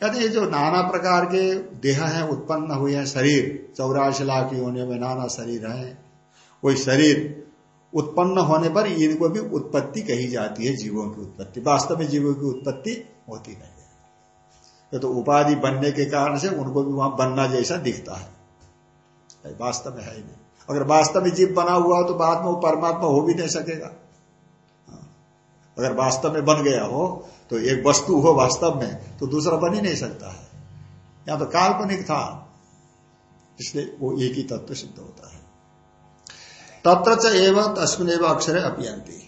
कहते ये जो नाना प्रकार के देह हैं, उत्पन्न हुए हैं, शरीर, चौरासी लाख होने में नाना शरीर है। वही शरीर उत्पन्न होने पर इनको भी उत्पत्ति कही जाती है, जीवों की उत्पत्ति। वास्तव में जीवों की उत्पत्ति होती नहीं है। तो उपाधि बनने के कारण से उनको भी वहाँ बनना जैसा दिखता है। वास्तव में है ही नहीं। अगर वास्तव में जीव बना हुआ हो तो बाद में वो परमात्मा हो भी नहीं सकेगा। अगर वास्तव में बन गया हो तो एक वस्तु हो वास्तव में तो दूसरा बन ही नहीं सकता है। या तो काल्पनिक था। इसलिए वो एक ही तत्व सिद्ध होता है। तत्र एवं तस्मिन एवं अक्षर अपियंती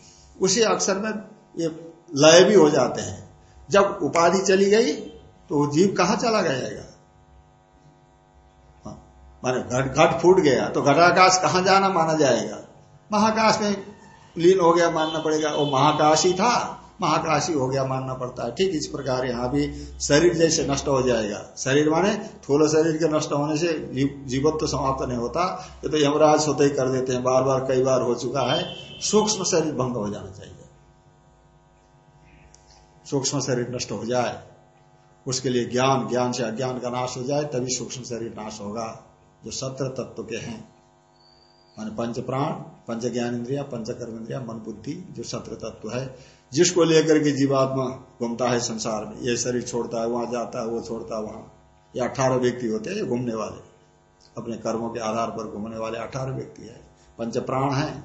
उसी अक्षर में ये लय भी हो जाते हैं। जब उपाधि चली गई तो जीव कहाँ चला जाएगा? हाँ, माने घट घट फूट गया तो घटाकाश कहाँ जाना माना जाएगा? महाकाश में लीन हो गया मानना पड़ेगा। वो महाकाशी था, महाकाशी हो गया मानना पड़ता है। ठीक इस प्रकार यहाँ भी शरीर जैसे नष्ट हो जाएगा। शरीर माने थोड़े शरीर के नष्ट होने से जीवत तो समाप्त नहीं होता। ये तो यमराज स्वतः ही कर देते हैं। बार बार कई बार हो चुका है। सूक्ष्म शरीर भंग हो जाना चाहिए। सूक्ष्म शरीर नष्ट हो जाए। उसके लिए ज्ञान ज्ञान से अज्ञान का नाश हो जाए, तभी सूक्ष्म शरीर नाश होगा, जो सत्र तत्व के हैं। मान पंच प्राण, पंच ज्ञान इंद्रिया पंच कर्म इंद्रिया मन बुद्धि, जो सत्र तत्व है, जिसको लेकर के जीवात्मा घूमता है संसार में। ये शरीर छोड़ता है, वहाँ जाता है, वो छोड़ता है वहाँ। ये अठारह व्यक्ति होते हैं घूमने वाले। अपने कर्मों के आधार पर घूमने वाले अठारह व्यक्ति है। पंच प्राण है,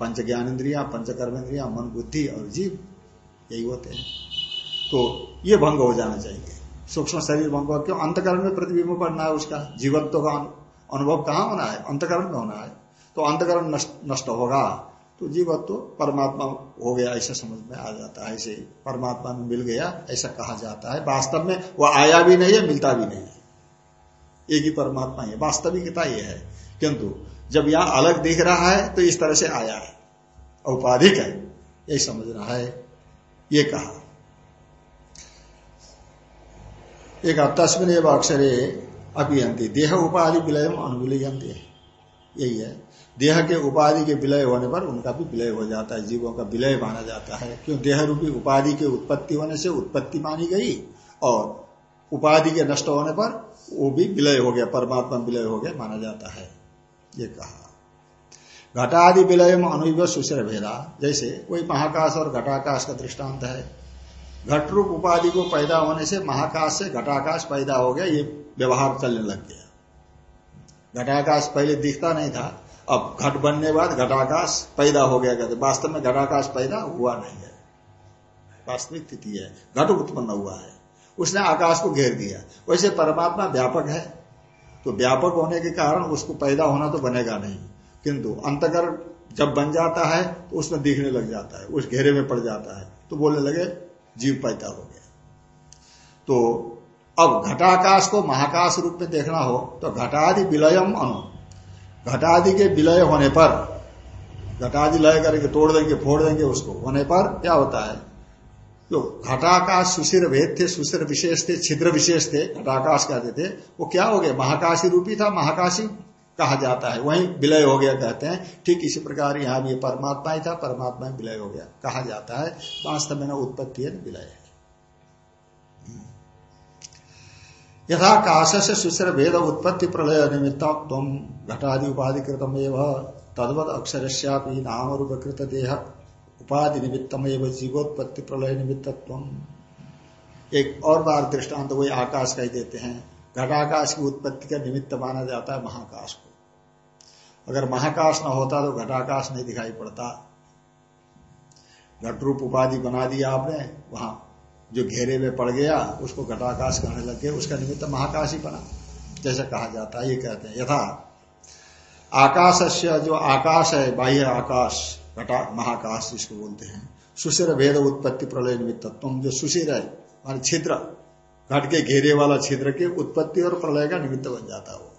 पंच ज्ञान इंद्रिया पंच कर्म इंद्रिया मन बुद्धि और जीव, यही होते हैं। तो ये भंग हो जाना चाहिए। सूक्ष्म शरीर भंग हो, क्यों? अंतकरण में प्रतिबिंब पड़ना है उसका। जीवत्व का अनुभव कहाँ होना है? अंतकरण में होना है। तो अंतकरण नष्ट, होगा। तो जीवत्व तो परमात्मा हो गया ऐसा समझ में आ जाता है ऐसे परमात्मा में मिल गया ऐसा कहा जाता है। वास्तव में वो आया भी नहीं है मिलता भी नहीं है। एक ही परमात्मा है वास्तविकता ये है। किंतु जब यहाँ अलग दिख रहा है तो इस तरह से आया है। औपाधिक है। यही समझना है। ये कहा। एक तस्मिन एवं अक्षरे अभियंती। देह उपाधि विलय अनुविलयंती यही है। देह के उपाधि के विलय होने पर उनका भी विलय हो जाता है, जीवों का विलय माना जाता है। क्यों? देह रूपी उपाधि के उत्पत्ति होने से उत्पत्ति मानी गई और उपाधि के नष्ट होने पर वो भी विलय हो गया, परमात्मा विलय हो गया माना जाता है, ये कहा। घटादि विलय में अनुव सुशर भेदा, जैसे कोई महाकाश और घटाकाश का दृष्टांत है। घट रूप उपाधि को पैदा होने से महाकाश से घटाकाश पैदा हो गया, ये व्यवहार चलने लग गया। घटाकाश पहले दिखता नहीं था अब घट बनने बाद घटाकाश पैदा हो गया कहते वास्तव में घटाकाश पैदा हुआ नहीं है। वास्तविक स्थिति है। घट उत्पन्न हुआ है। उसने आकाश को घेर दिया। वैसे परमात्मा व्यापक है। तो व्यापक होने के कारण उसको पैदा होना तो बनेगा नहीं। किंतु अंतकर जब बन जाता है तो उसमें दिखने लग जाता है। उस घेरे में पड़ जाता है। तो बोलने लगे, जीव पैदा हो गया। तो अब घटाकाश को महाकाश रूप में देखना हो तो घटादि विलयम अनु। घटादि के विलय होने पर, घटादि लय करेंगे तोड़ देंगे, फोड़ देंगे उसको, होने पर क्या होता है? जो घटाकाश सुशिर भेद थे, सुशिर विशेष थे, छिद्र विशेष थे, घटाकाश कहते थे वो क्या हो गया? महाकाशी रूपी था, महाकाशी कहा जाता है। वही विलय हो गया कहते हैं। ठीक इसी प्रकार यहाँ भी परमात्मा ही था, परमात्मा विलय हो गया, कहा जाता है। वास्तव में न उत्पत्ति है विलय है यथा काश से सुशिर भेद उत्पत्ति प्रलय निमित्त तुम घटादि उपाधि कृतम तद्वत नाम रूपकृत देह उपाधि निमित्तम एवं जीवोत्पत्ति प्रलय निमित्तत्व एक और बार दृष्टांत वही आकाश कह देते हैं। घटाकाश की उत्पत्ति का निमित्त माना जाता है महाकाश को। अगर महाकाश न होता तो घटाकाश नहीं दिखाई पड़ता। घट रूप उपाधि बना दिया आपने, वहाँ जो घेरे में पड़ गया, उसको घटाकाश कहने लग गए उसका निमित्त महाकाश ही बना। जैसे कहा जाता है, ये कहते हैं। यथा आकाश से जो आकाश है, बाह्य आकाश, घटा, महाकाश जिसको बोलते हैं, सुशिर भेद उत्पत्ति प्रलय निमित्त तुम जो सुशिर है, मान छिद्र, घट के घेरे वाला छिद्र के उत्पत्ति और प्रलय का निमित्त बन जाता है वो।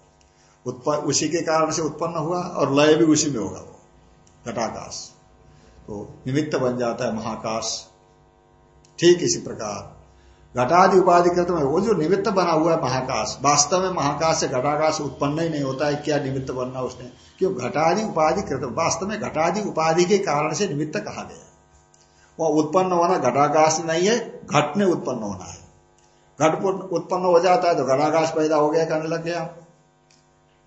उसी के कारण से उत्पन्न हुआ और लय भी उसी में होगा वो, घटाकाश। तो निमित्त बन जाता है महाकाश ठीक इसी प्रकार। घटादि उपाधि कृत में वो जो निमित्त बना हुआ है महाकाश वास्तव में महाकाश से घटाकाश उत्पन्न ही नहीं होता है क्या निमित्त बनना उसने? क्यों? घटादि उपाधि कृत वास्तव में घटादि उपाधि के कारण से निमित्त कहा गया वह उत्पन्न होना घटाकाश नहीं है घट ने उत्पन्न होना है। घट उत्पन्न हो जाता है तो घटाकाश पैदा हो गया कहने लग गया।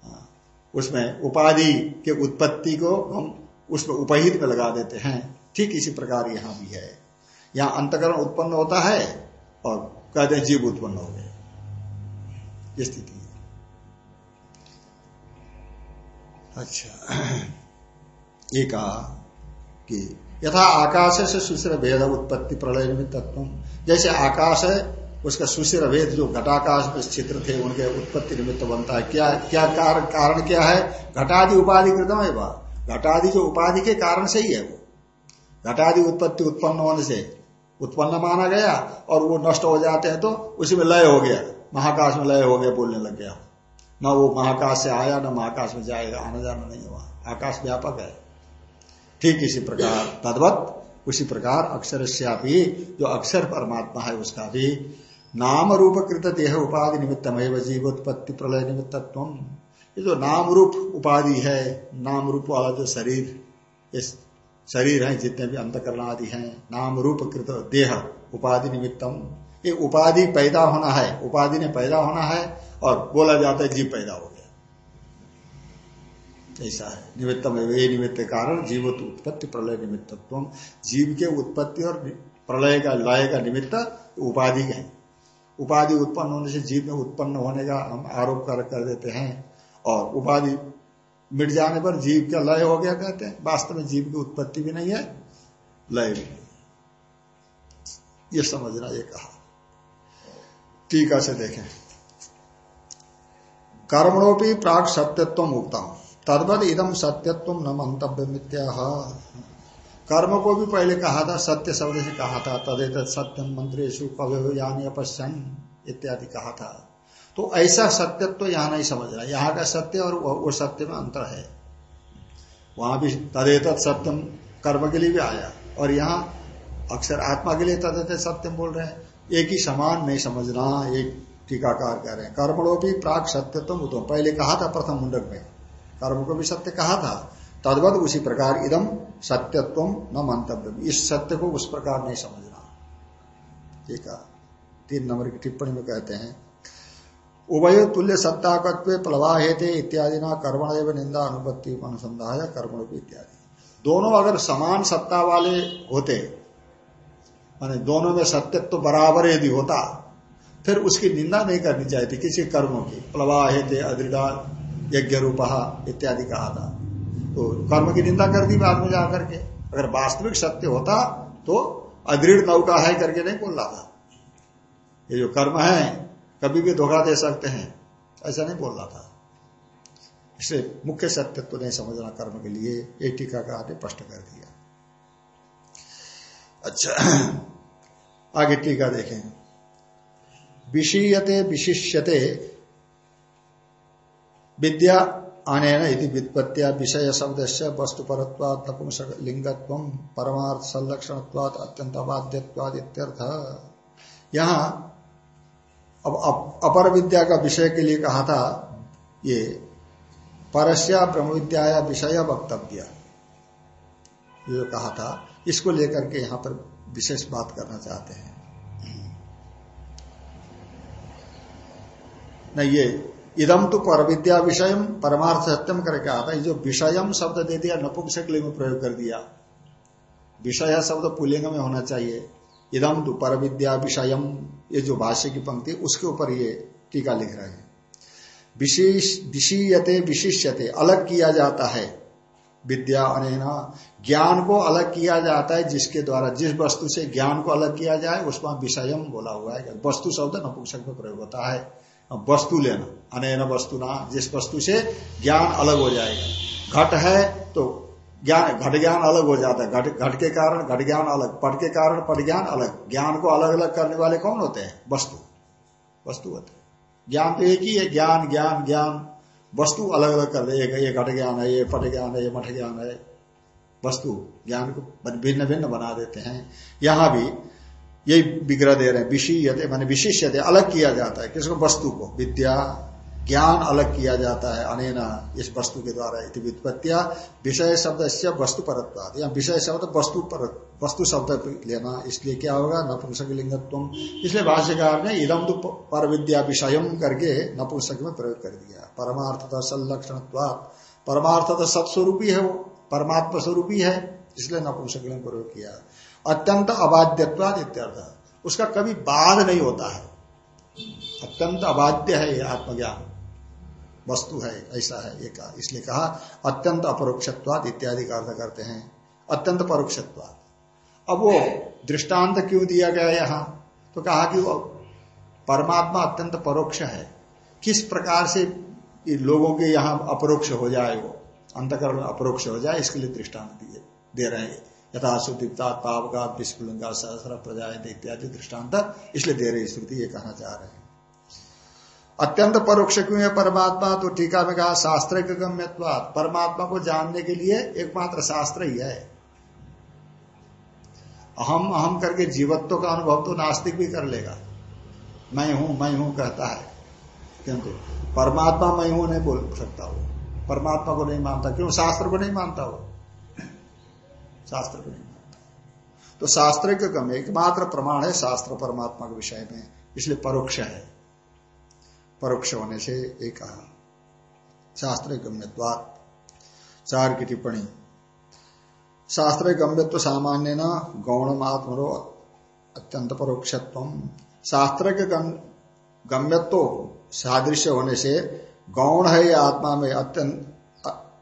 हाँ, उसमें उपाधि के उत्पत्ति को हम उसमें उपहित में लगा देते हैं। ठीक इसी प्रकार यहाँ भी है। यहाँ अंतकरण उत्पन्न होता है और कहते हैं जीव उत्पन्न हो गए। ये स्थिति है। अच्छा। ये कहा कि यथा आकाश से सुशिर भेद उत्पत्ति प्रलय निमित्त तत्व। जैसे आकाश है, उसका सुशिर भेद जो घटाकाश में चित्र थे, उनके उत्पत्ति निमित्त बनता है। क्या क्या कारण कारण क्या है? घटादि उपाधि कृतम है वह घटादि जो उपाधि के कारण से ही है वो। घटादि उत्पत्ति उत्पन्न होने से उत्पन्न माना गया और वो नष्ट हो जाते हैं तो उसी में लय हो गया। महाकाश में लय हो गया, बोलने लग गया। न वो महाकाश से आया, न महाकाश में जाएगा, आना जाना नहीं हुआ। आकाश व्यापक है। ठीक इसी प्रकार, तद्वत उसी प्रकार अक्षर भी जो अक्षर परमात्मा है उसका भी, नाम रूप कृत देह उपाधि निमित्तम जीवोत्पत्ति प्रलय निमित्तत्व ये जो नाम रूप उपाधि है, नाम रूप वाला जो शरीर, इस शरीर है जितने भी अंतकरण आदि हैं नाम रूप कृत देह उपाधि निमित्तम। ये उपाधि पैदा होना है उपाधि ने पैदा होना है और बोला जाता है जीव पैदा हो गया। ऐसा है। निमित्तम ये निमित्त कारण जीव उत्पत्ति प्रलय निमित्तत्व जीव के उत्पत्ति और प्रलय का लय का निमित्त उपाधि है। उपाधि उत्पन्न होने से जीव में उत्पन्न होने का हम आरोप कर, कर देते हैं और उपाधि मिट जाने पर जीव का लय हो गया कहते हैं। वास्तव में जीव की उत्पत्ति भी नहीं है, लय भी नहीं ये समझना, ये कहा। टीका से देखें। कर्मणोपि प्राग सत्यत्व मुक्तम तद्वत इदम सत्यत्व न मंतव्य मित्या कर्म को भी पहले कहा था, सत्य शब्द से कहा था तदेत सत्यम मंत्रेशु कवि यानी अपश्यन इत्यादि कहा था। तो ऐसा सत्यत्व तो यहाँ नहीं समझ रहा। यहाँ का सत्य और वो सत्य में अंतर है। वहाँ भी तदेत सत्यम कर्म के लिए भी आया। और यहाँ अक्षर आत्मा के लिए तदेत सत्यम बोल रहे हैं। एक ही समान नहीं समझना, एक टीकाकार कह रहे हैं। कर्मणों भी प्राग सत्यत्व तो पहले कहा था प्रथम मुंडक में। कर्म को भी सत्य कहा था। तद्वत उसी प्रकार इदम सत्यत्व न मंतव्य इस सत्य को उस प्रकार नहीं समझना। ठीक है? तीन नंबर की टिप्पणी में कहते हैं। उभय तुल्य सत्ताकत्व प्लवाहेते इत्यादि ना कर्मण एवं निंदा अनुपत्ति अनुसंधाय कर्मण इत्यादि। दोनों अगर समान सत्ता वाले होते, माने दोनों में सत्यत्व तो बराबर यदि होता, फिर उसकी निंदा नहीं करनी चाहिए किसी कर्मों की। प्लवाहेते अदृढ़ यज्ञ रूप इत्यादि कहा था। तो कर्म की निंदा कर दी बाद में जाकर के। अगर वास्तविक सत्य होता तो अदृढ़ नौका है करके नहीं बोल रहा था। ये जो कर्म है कभी भी धोखा दे सकते हैं। ऐसा नहीं बोल रहा था। इसे मुख्य सत्य तो नहीं समझना कर्म के लिए एक टीका का ने स्पष्ट कर दिया। अच्छा आगे टीका देखें। विषीयते, विशिष्यते, विद्या इति व्युत्पत्तिया, विषय शब्द से वस्तु परत्वाद नपुंसक लिंगत्व परमार्थ संलक्षणत्वाद अत्यंत बाध्यवाद इत्यर्थ यहाँ अब अपर विद्या का विषय के लिए कहा था, ये परस्या ब्रह्म विद्या विषय वक्तव्य। जो कहा था, इसको लेकर के यहाँ पर विशेष बात करना चाहते हैं। न ये इदम तो पर विद्या विषय परमार्थ सत्यम करके आता है जो विषयम शब्द दे दिया, नपुंसक लिंग में प्रयोग कर दिया, विषय शब्द पुलिंग में होना चाहिए। इदम तो पर विद्या विषयम ये जो भाष्य की पंक्ति, उसके ऊपर ये टीका लिख रहे हैं। विशेष विषीयते विशिष्यते, अलग किया जाता है। विद्या अनेना, ज्ञान को अलग किया जाता है, जिसके द्वारा, जिस वस्तु से ज्ञान को अलग किया जाए, उसमें विषयम बोला हुआ है। वस्तु शब्द नपुंसक में प्रयोग होता है। वस्तु लेना, अनैन वस्तु ना जिस वस्तु से ज्ञान अलग हो जाएगा। घट है तो ज्ञान, घट ज्ञान अलग हो जाता है। घट घट के कारण घट ज्ञान अलग, पट के कारण पट ज्ञान अलग। ज्ञान को अलग अलग करने वाले कौन होते हैं? वस्तु। वस्तु होते हैं। ज्ञान तो एक ही है। ज्ञान ज्ञान ज्ञान। वस्तु अलग अलग कर दे ये घट ज्ञान है, ये पट ज्ञान है, ये मठ ज्ञान है। वस्तु, ज्ञान को भिन्न भिन्न बना देते हैं। यहाँ भी यही विग्रह दे रहे हैं। विषीयते, मान विशिष्यते, अलग किया जाता है। किसको? वस्तु को। विद्या ज्ञान अलग किया जाता है, अनेना इस वस्तु के द्वारा व्युत्पत्तिया। विषय शब्द से वस्तु परत्वाद या विषय शब्द वस्तु पर वस्तु शब्द लेना, इसलिए क्या होगा? नपुंसक लिंगत्व इसलिए भाष्यकार ने इदम तो पर विद्या विषय करके नपुंसक में प्रयोग कर दिया। परमार्थता संलक्षण परमार्थता सत्स्वरूपी है वो। परमात्मा स्वरूपी है, इसलिए नपुंसक लिंग प्रयोग किया। अत्यंत अबाध्यत्वाद इत्यर्थ। उसका कभी बाध नहीं होता है। अत्यंत अबाध्य है यह आत्मज्ञान। वस्तु है, ऐसा है कहा, इसलिए कहा, अत्यंत अपरोक्षत्वाद इत्यादि का अर्थ करते हैं। अत्यंत परोक्षत्वाद। अब वो दृष्टांत क्यों दिया गया यहाँ? तो कहा कि वो परमात्मा अत्यंत परोक्ष है। किस प्रकार से लोगों के यहाँ अपरोक्ष हो जाए वो? अंतकरण अपरोक्ष हो जाए, इसके लिए दृष्टांत दिए, दे रहे हैं। यथा सुदीप्ता पावका विस्फुलिंगा सहसर प्रजाए इत्यादि दृष्टांत इसलिए दे रही स्मृति ये कहना चाह रहे हैं। अत्यंत परोक्ष क्यों है परमात्मा? तो टीका में कहा शास्त्र के गम्यवाद परमात्मा को जानने के लिए एकमात्र शास्त्र ही है। अहम अहम करके जीवत्व का अनुभव तो नास्तिक भी कर लेगा। मैं हूँ मैं हूँ कहता है। किंतु परमात्मा मैं हूँ नहीं बोल सकता वो। परमात्मा को नहीं मानता। क्यों? शास्त्र को नहीं मानता वो। शास्त्र को नहीं मानता। तो शास्त्र के गम एकमात्र प्रमाण है शास्त्र परमात्मा के विषय में। इसलिए परोक्ष है। परोक्ष होने से एक कहा शास्त्र गम्यवाद चार की टिप्पणी। शास्त्र गम्यत्व सामान्य न गौण आत्मरो अत्यंत परोक्षत्व। शास्त्र के गम्यत्व सादृश्य होने से गौण है आत्मा में अत्यंत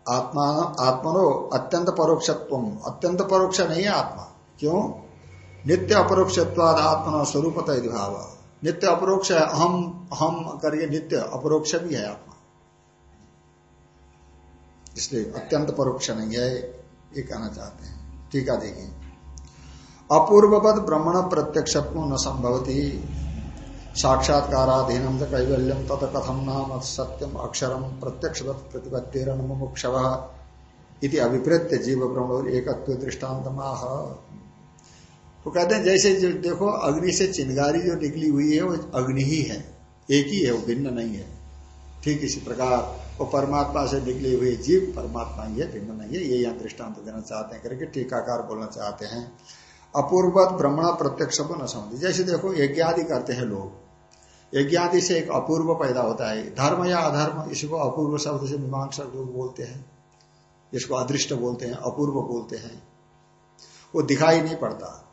आत्मा आत्मनो अत्यंत परोक्षत्व। अत्यंत परोक्ष नहीं है आत्मा। क्यों? नित्य अपरोक्षत्वाद आत्मा स्वरूपत भाव। नित्य अपरोक्ष है, अहम अहम करके नित्य अपरोक्ष भी है आत्मा। इसलिए अत्यंत परोक्ष नहीं है, ये कहना चाहते हैं। ठीक है, देखिए। अपूर्ववत ब्रह्मण प्रत्यक्ष न संभवती। साक्षात्काराधीनम कैवल्यम तत कथम नाम सत्यम अक्षरम प्रत्यक्ष प्रतिपत्तिरन मुमुक्षव अभिप्रेत्य जीव ब्रह्म एकत्व दृष्टांत तो कहते हैं, जैसे जो देखो, अग्नि से चिंगारी जो निकली हुई है, वो अग्नि ही है। एक ही है, वो भिन्न नहीं है। ठीक इसी प्रकार, वो परमात्मा से निकली हुई जीव, परमात्मा ही है, भिन्न नहीं है। ये यहाँ दृष्टांत देना चाहते हैं करके, टीकाकार बोलना चाहते हैं। अपूर्वत ब्रह्मणा प्रत्यक्ष को न समझ। जैसे देखो यज्ञ आदि करते हैं लोग। यज्ञादि से एक अपूर्व पैदा होता है। धर्म या अधर्म, इसको अपूर्व शब्द से मीमांसा लोग बोलते हैं। इसको अदृष्ट बोलते हैं, अपूर्व बोलते हैं। वो दिखाई नहीं पड़ता।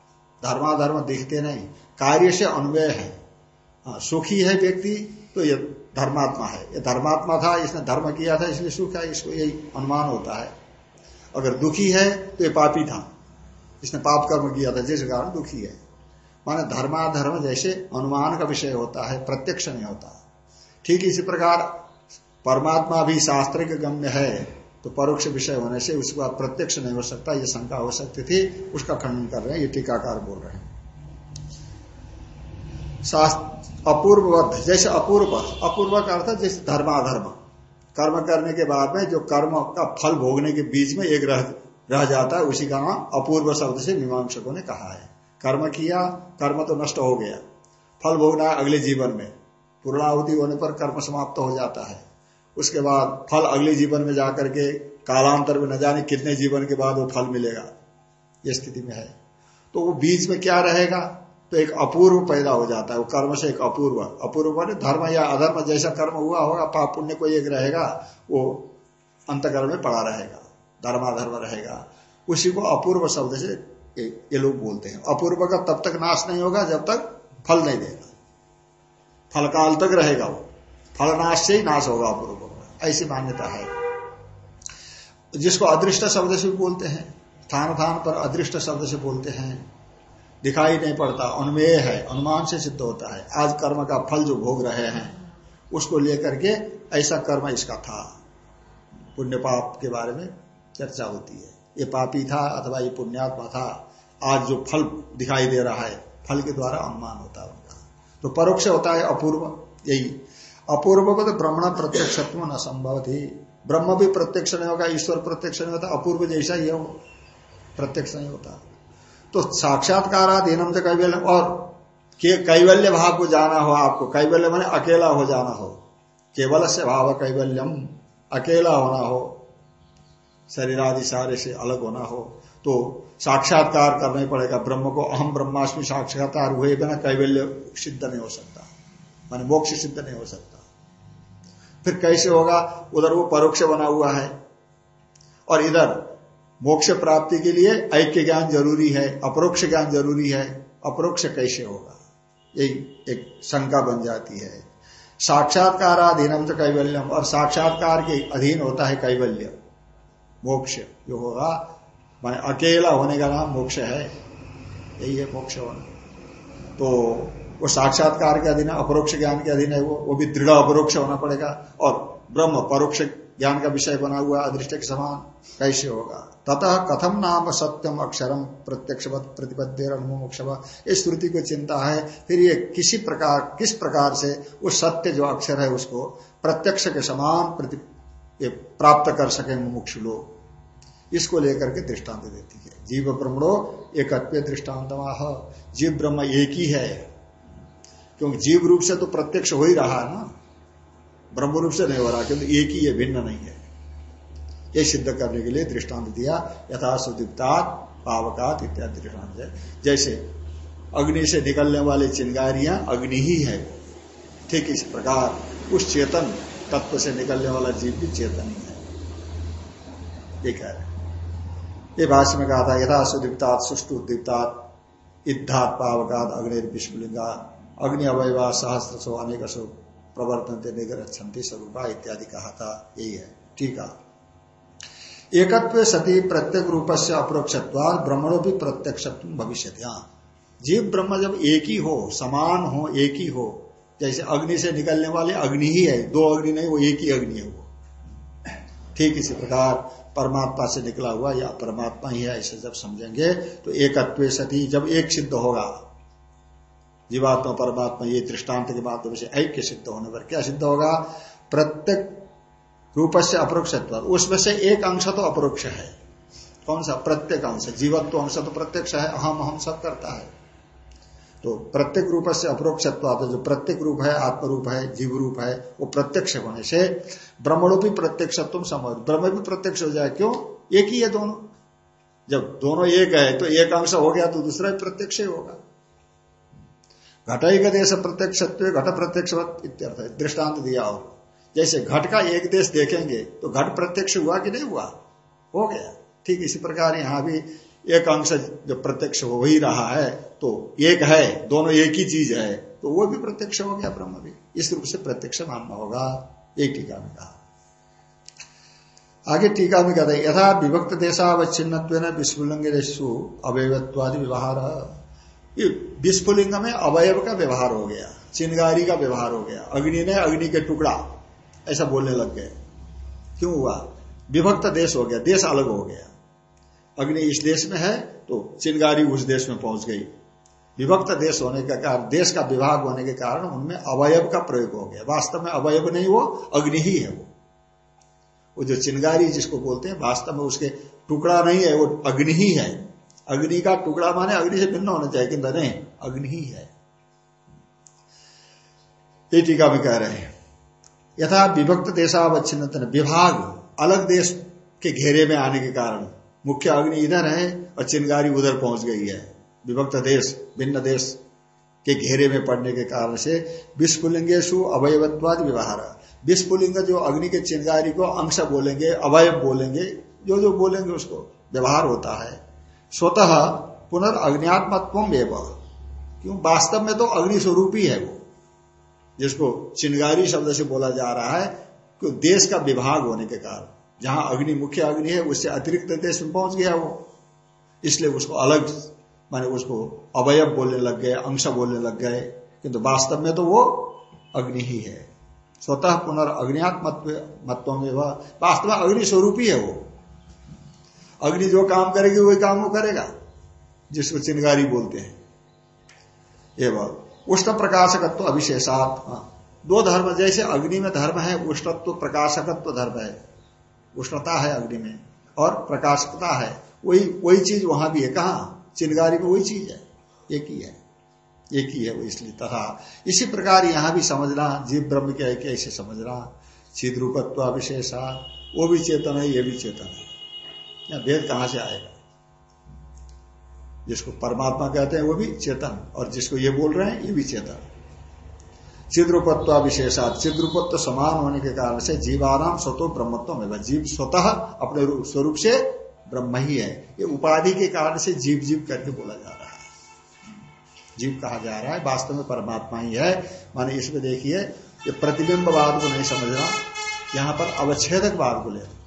धर्माधर्म दिखते नहीं कार्य से अन्वय है। हाँ, सुखी है व्यक्ति तो ये धर्मात्मा है। ये धर्मात्मा था इसने धर्म किया था इसलिए सुख है इसको यही अनुमान होता है। अगर दुखी है तो ये पापी था। इसने पाप कर्म किया था जिस कारण दुखी है। माने धर्माधर्म जैसे अनुमान का विषय होता है प्रत्यक्ष नहीं होता। ठीक इसी प्रकार परमात्मा भी शास्त्र के गम्य है। तो परोक्ष विषय होने से उसका प्रत्यक्ष नहीं हो सकता ये शंका हो सकती थी उसका खंडन कर रहे हैं ये टीकाकार बोल रहे हैं। अपूर्वबद्ध जैसे अपूर्व अपूर्व का अर्थ जैसे धर्माधर्म। कर्म करने के बाद में जो कर्म का फल भोगने के बीच में एक रह, रह जाता है उसी का नाम अपूर्व शब्द से मीमांसकों ने कहा है। कर्म किया कर्म तो नष्ट हो गया। फल भोगना अगले जीवन में। पूर्णावधि होने पर कर्म समाप्त हो जाता है। उसके बाद फल अगले जीवन में जाकर के कालांतर में न जाने कितने जीवन के बाद वो फल मिलेगा। ये स्थिति में है। तो वो बीच में क्या रहेगा? तो एक अपूर्व पैदा हो जाता है। वो कर्म से एक अपूर्व। अपूर्व माने धर्म या अधर्म जैसा कर्म हुआ होगा, पाप पुण्य को एक रहेगा, वो अंतकर्म में पड़ा रहेगा। धर्माधर्म रहेगा। उसी को अपूर्व शब्द से ये लोग बोलते हैं। अपूर्व का तब तक नाश नहीं होगा जब तक फल नहीं देगा। फल काल तक रहेगा वो। फल नाश से ही नाश होगा अपूर्व ऐसी मान्यता है। जिसको अदृष्ट शब्द से भी बोलते हैं स्थान स्थान पर अदृष्ट शब्द से बोलते हैं, दिखाई नहीं पड़ता अनुमेय है, अनुमान से सिद्ध होता है। आज कर्म का फल जो भोग रहे हैं, उसको लेकर के ऐसा कर्म इसका था। पुण्य पाप के बारे में चर्चा होती है। ये पापी था अथवा ये पुण्यात्मा था, आज जो फल दिखाई दे रहा है, फल के द्वारा अनुमान होता है उनका। तो परोक्ष होता है अपूर्व, यही। अपूर्व को तो ब्रह्मण प्रत्यक्ष न संभव थी ब्रह्म भी प्रत्यक्ष नहीं होगा ईश्वर प्रत्यक्ष नहीं होता, अपूर्व जैसा ही प्रत्यक्ष नहीं होता। तो साक्षात्कार साक्षात्काराधीनम से कैवल्य और कैवल्य भाव को जाना हो आपको, कैवल्य मैंने अकेला हो जाना हो। केवल से भाव कैवल्यम, अकेला होना हो शरीर आदि सारे से अलग होना हो। तो साक्षात्कार करना ही पड़ेगा। ब्रह्म को अहम ब्रह्माष्टमी साक्षात्कार हुए बिना कैवल्य सिद्ध नहीं हो सकता। मान मोक्ष सिद्ध नहीं हो सकता। फिर कैसे होगा? उधर वो परोक्ष बना हुआ है। और इधर, मोक्ष प्राप्ति के लिए ऐक्य ज्ञान ज़रूरी है, अपरोक्ष ज्ञान ज़रूरी है। अपरोक्ष कैसे होगा? यही एक शंका बन जाती है। साक्षात्काराधीनम तो कैवल्यम, और साक्षात्कार के अधीन होता है कैवल्य। मोक्ष जो होगा अकेला होने का नाम मोक्ष है। यही है मोक्ष होना। तो वो साक्षात्कार के अधीन है, अपरोक्ष ज्ञान के अधीन है, वो वो भी दृढ़ अपरोक्ष होना पड़ेगा और ब्रह्म परोक्ष ज्ञान का विषय बना हुआ अदृष्ट के समान, कैसे होगा? ततः कथम नाम सत्यम अक्षरम प्रत्यक्ष प्रतिपद्य अनुमोक्ष इस श्रुति को चिंता है, फिर ये किसी प्रकार, किस प्रकार से उस सत्य जो अक्षर है उसको प्रत्यक्ष के समान प्रति प्राप्त कर सके मुमुक्ष लोग। इसको लेकर के दृष्टांत देती है। जीव ब्रह्मणो एक दृष्टांत जीव ब्रह्म एक ही है। क्योंकि जीव रूप से तो प्रत्यक्ष हो ही रहा है ना। ब्रह्म रूप से नहीं हो रहा किंतु एक ही है भिन्न नहीं है। ये सिद्ध करने के लिए दृष्टांत दिया यथा सुदीप्तात पावकात इत्यादि दृष्टांत है जैसे अग्नि से निकलने वाली चिंगारियाँ अग्नि ही है। ठीक इस प्रकार, उस चेतन तत्व से निकलने वाला जीव भी चेतन ही है। ये कह रहे ये भाष्य में कहा था यथा सुदीप्तात सुष्टु उद्दीप्तात इद्धात, पावकात अग्नि विष्णुलिंगा अग्नि अवयवा सहस्त्र सो अनेक सो प्रवर्तन निगरछंती स्वरूपा इत्यादि कहा था, यही है। ठीक है। एकत्व सती प्रत्येक रूप से अपरोक्षत्वाद ब्रह्मणों भी प्रत्यक्ष भविष्य जीव ब्रह्म जब एक ही हो, समान हो, एक ही हो, जैसे अग्नि से निकलने वाले अग्नि ही है, दो अग्नि नहीं, वो एक ही अग्नि है वो। ठीक इसी प्रकार परमात्मा से निकला हुआ या परमात्मा ही है ऐसे जब समझेंगे तो एकत्व सती जब एक सिद्ध होगा जीवात्मा, परमात्मा, ये दृष्टांत के माध्यम से ऐक्य सिद्ध होने पर क्या सिद्ध होगा? प्रत्येक रूप से अपरोक्ष उसमें से एक अंश तो अपरोक्ष है। कौन सा? प्रत्येक अंश। जीवत्व तो अंश तो प्रत्यक्ष है, अहम अहम सब करता है। तो प्रत्येक रूप से अपरोक्ष जो प्रत्येक रूप है आत्म रूप है जीव रूप है, वो प्रत्यक्ष होने से ब्रह्मणों प्रत्यक्ष तुम समझ। ब्रह्म भी प्रत्यक्ष हो जाए क्यों? एक ही है दोनों। जब दोनों एक है तो एक अंश हो गया तो दूसरा भी प्रत्यक्ष ही होगा। घटाई का देश प्रत्यक्ष घट प्रत्यक्ष दृष्टांत दिया हो। जैसे घट का एक देश देखेंगे तो घट प्रत्यक्ष हुआ कि नहीं हुआ? हो गया। ठीक इसी प्रकार यहाँ भी एक अंश जो प्रत्यक्ष हो ही रहा है तो एक है, दोनों एक ही चीज़ है तो वो भी प्रत्यक्ष हो गया ब्रह्म भी। इस रूप से प्रत्यक्ष मानना होगा, एक टीका में कहा। आगे टीका में कहते यथा विभक्त देशावच्छिन्न विस्फुलिंग अवयत्वादि व्यवहार। विस्फुलिंग में अवयव का व्यवहार हो गया, चिंगारी का व्यवहार हो गया, अग्नि ने अग्नि के टुकड़ा, ऐसा बोलने लग गए। क्यों हुआ? विभक्त देश हो गया, देश अलग हो गया। अग्नि इस देश में है तो चिंगारी उस देश में पहुँच गई। विभक्त देश होने के कारण, देश का विभाग होने के कारण उनमें अवयव का प्रयोग हो गया। वास्तव में अवयव नहीं वो, अग्नि ही है वो। वो जो चिंगारी जिसको बोलते हैं, वास्तव में उसके टुकड़ा नहीं है, वो अग्नि ही है। अग्नि का टुकड़ा माने अग्नि से भिन्न होना चाहिए किंतु नहीं अग्नि ही है। ये टीका भी कह रहे हैं। यथा विभक्त देशावच्छिन्न विभाग अलग देश के घेरे में आने के कारण मुख्य अग्नि इधर है और चिंगारी उधर पहुँच गई है। विभक्त देश, भिन्न देश के घेरे में पड़ने के कारण से विस्फुलिंगेशु अवयवत्वाद व्यवहार। विस्फुलिंग जो अग्नि के चिंगारी को अंश बोलेंगे, अवयव बोलेंगे, जो जो बोलेंगे उसको व्यवहार होता है। स्वतः पुनर्अग्नियात्मत्व एवं। क्यों? वास्तव में तो अग्नि स्वरूप ही है वो, जिसको चिंगारी शब्द से बोला जा रहा है कि देश का विभाग होने के कारण। जहाँ अग्नि, मुख्य अग्नि है, उससे अतिरिक्त देश में पहुँच गया वो। इसलिए उसको अलग, माने उसको अवयव बोलने लग गए, अंश बोलने लग गए। किंतु वास्तव में तो वो अग्नि ही है। स्वतः पुनर्अग्नियात्मत्व में वह वास्तव में अग्नि स्वरूप ही है वो। अग्नि जो काम करेगी, वही काम वो करेगा, जिसको चिंगारी बोलते हैं। एवं उष्ण प्रकाशकत्व अभिशेषात हाँ। दो धर्म, जैसे अग्नि में धर्म है, उष्णत्व प्रकाशकत्व धर्म है। उष्णता है अग्नि में, और प्रकाशकता है। वही वही चीज़ वहाँ भी है। कहा? चिंगारी में वही चीज़ है। एक ही है। एक ही है वो इसलिए। तथा इसी प्रकार यहाँ भी समझना, जीव ब्रह्म के ऐसे समझना? चिद रूपत्व अविशेषा वो भी चेतन है, ये भी चेतन है। या भेद कहाँ से आएगा? जिसको परमात्मा कहते हैं वो भी चेतन, और जिसको ये बोल रहे हैं, ये भी चेतन। चिद्रूपत्व विशेषात, चिद्रूपत्व समान होने के कारण से जीवाराम स्वतो ब्रह्मत्व में जीव स्वतः अपने स्वरूप से ब्रह्म ही है। ये उपाधि के कारण से जीव जीव करके बोला जा रहा है। जीव कहा जा रहा है? वास्तव में परमात्मा ही है। माने इसमें देखिए, ये प्रतिबिंबवाद को नहीं समझना, यहाँ पर अवच्छेदक वाद को लेना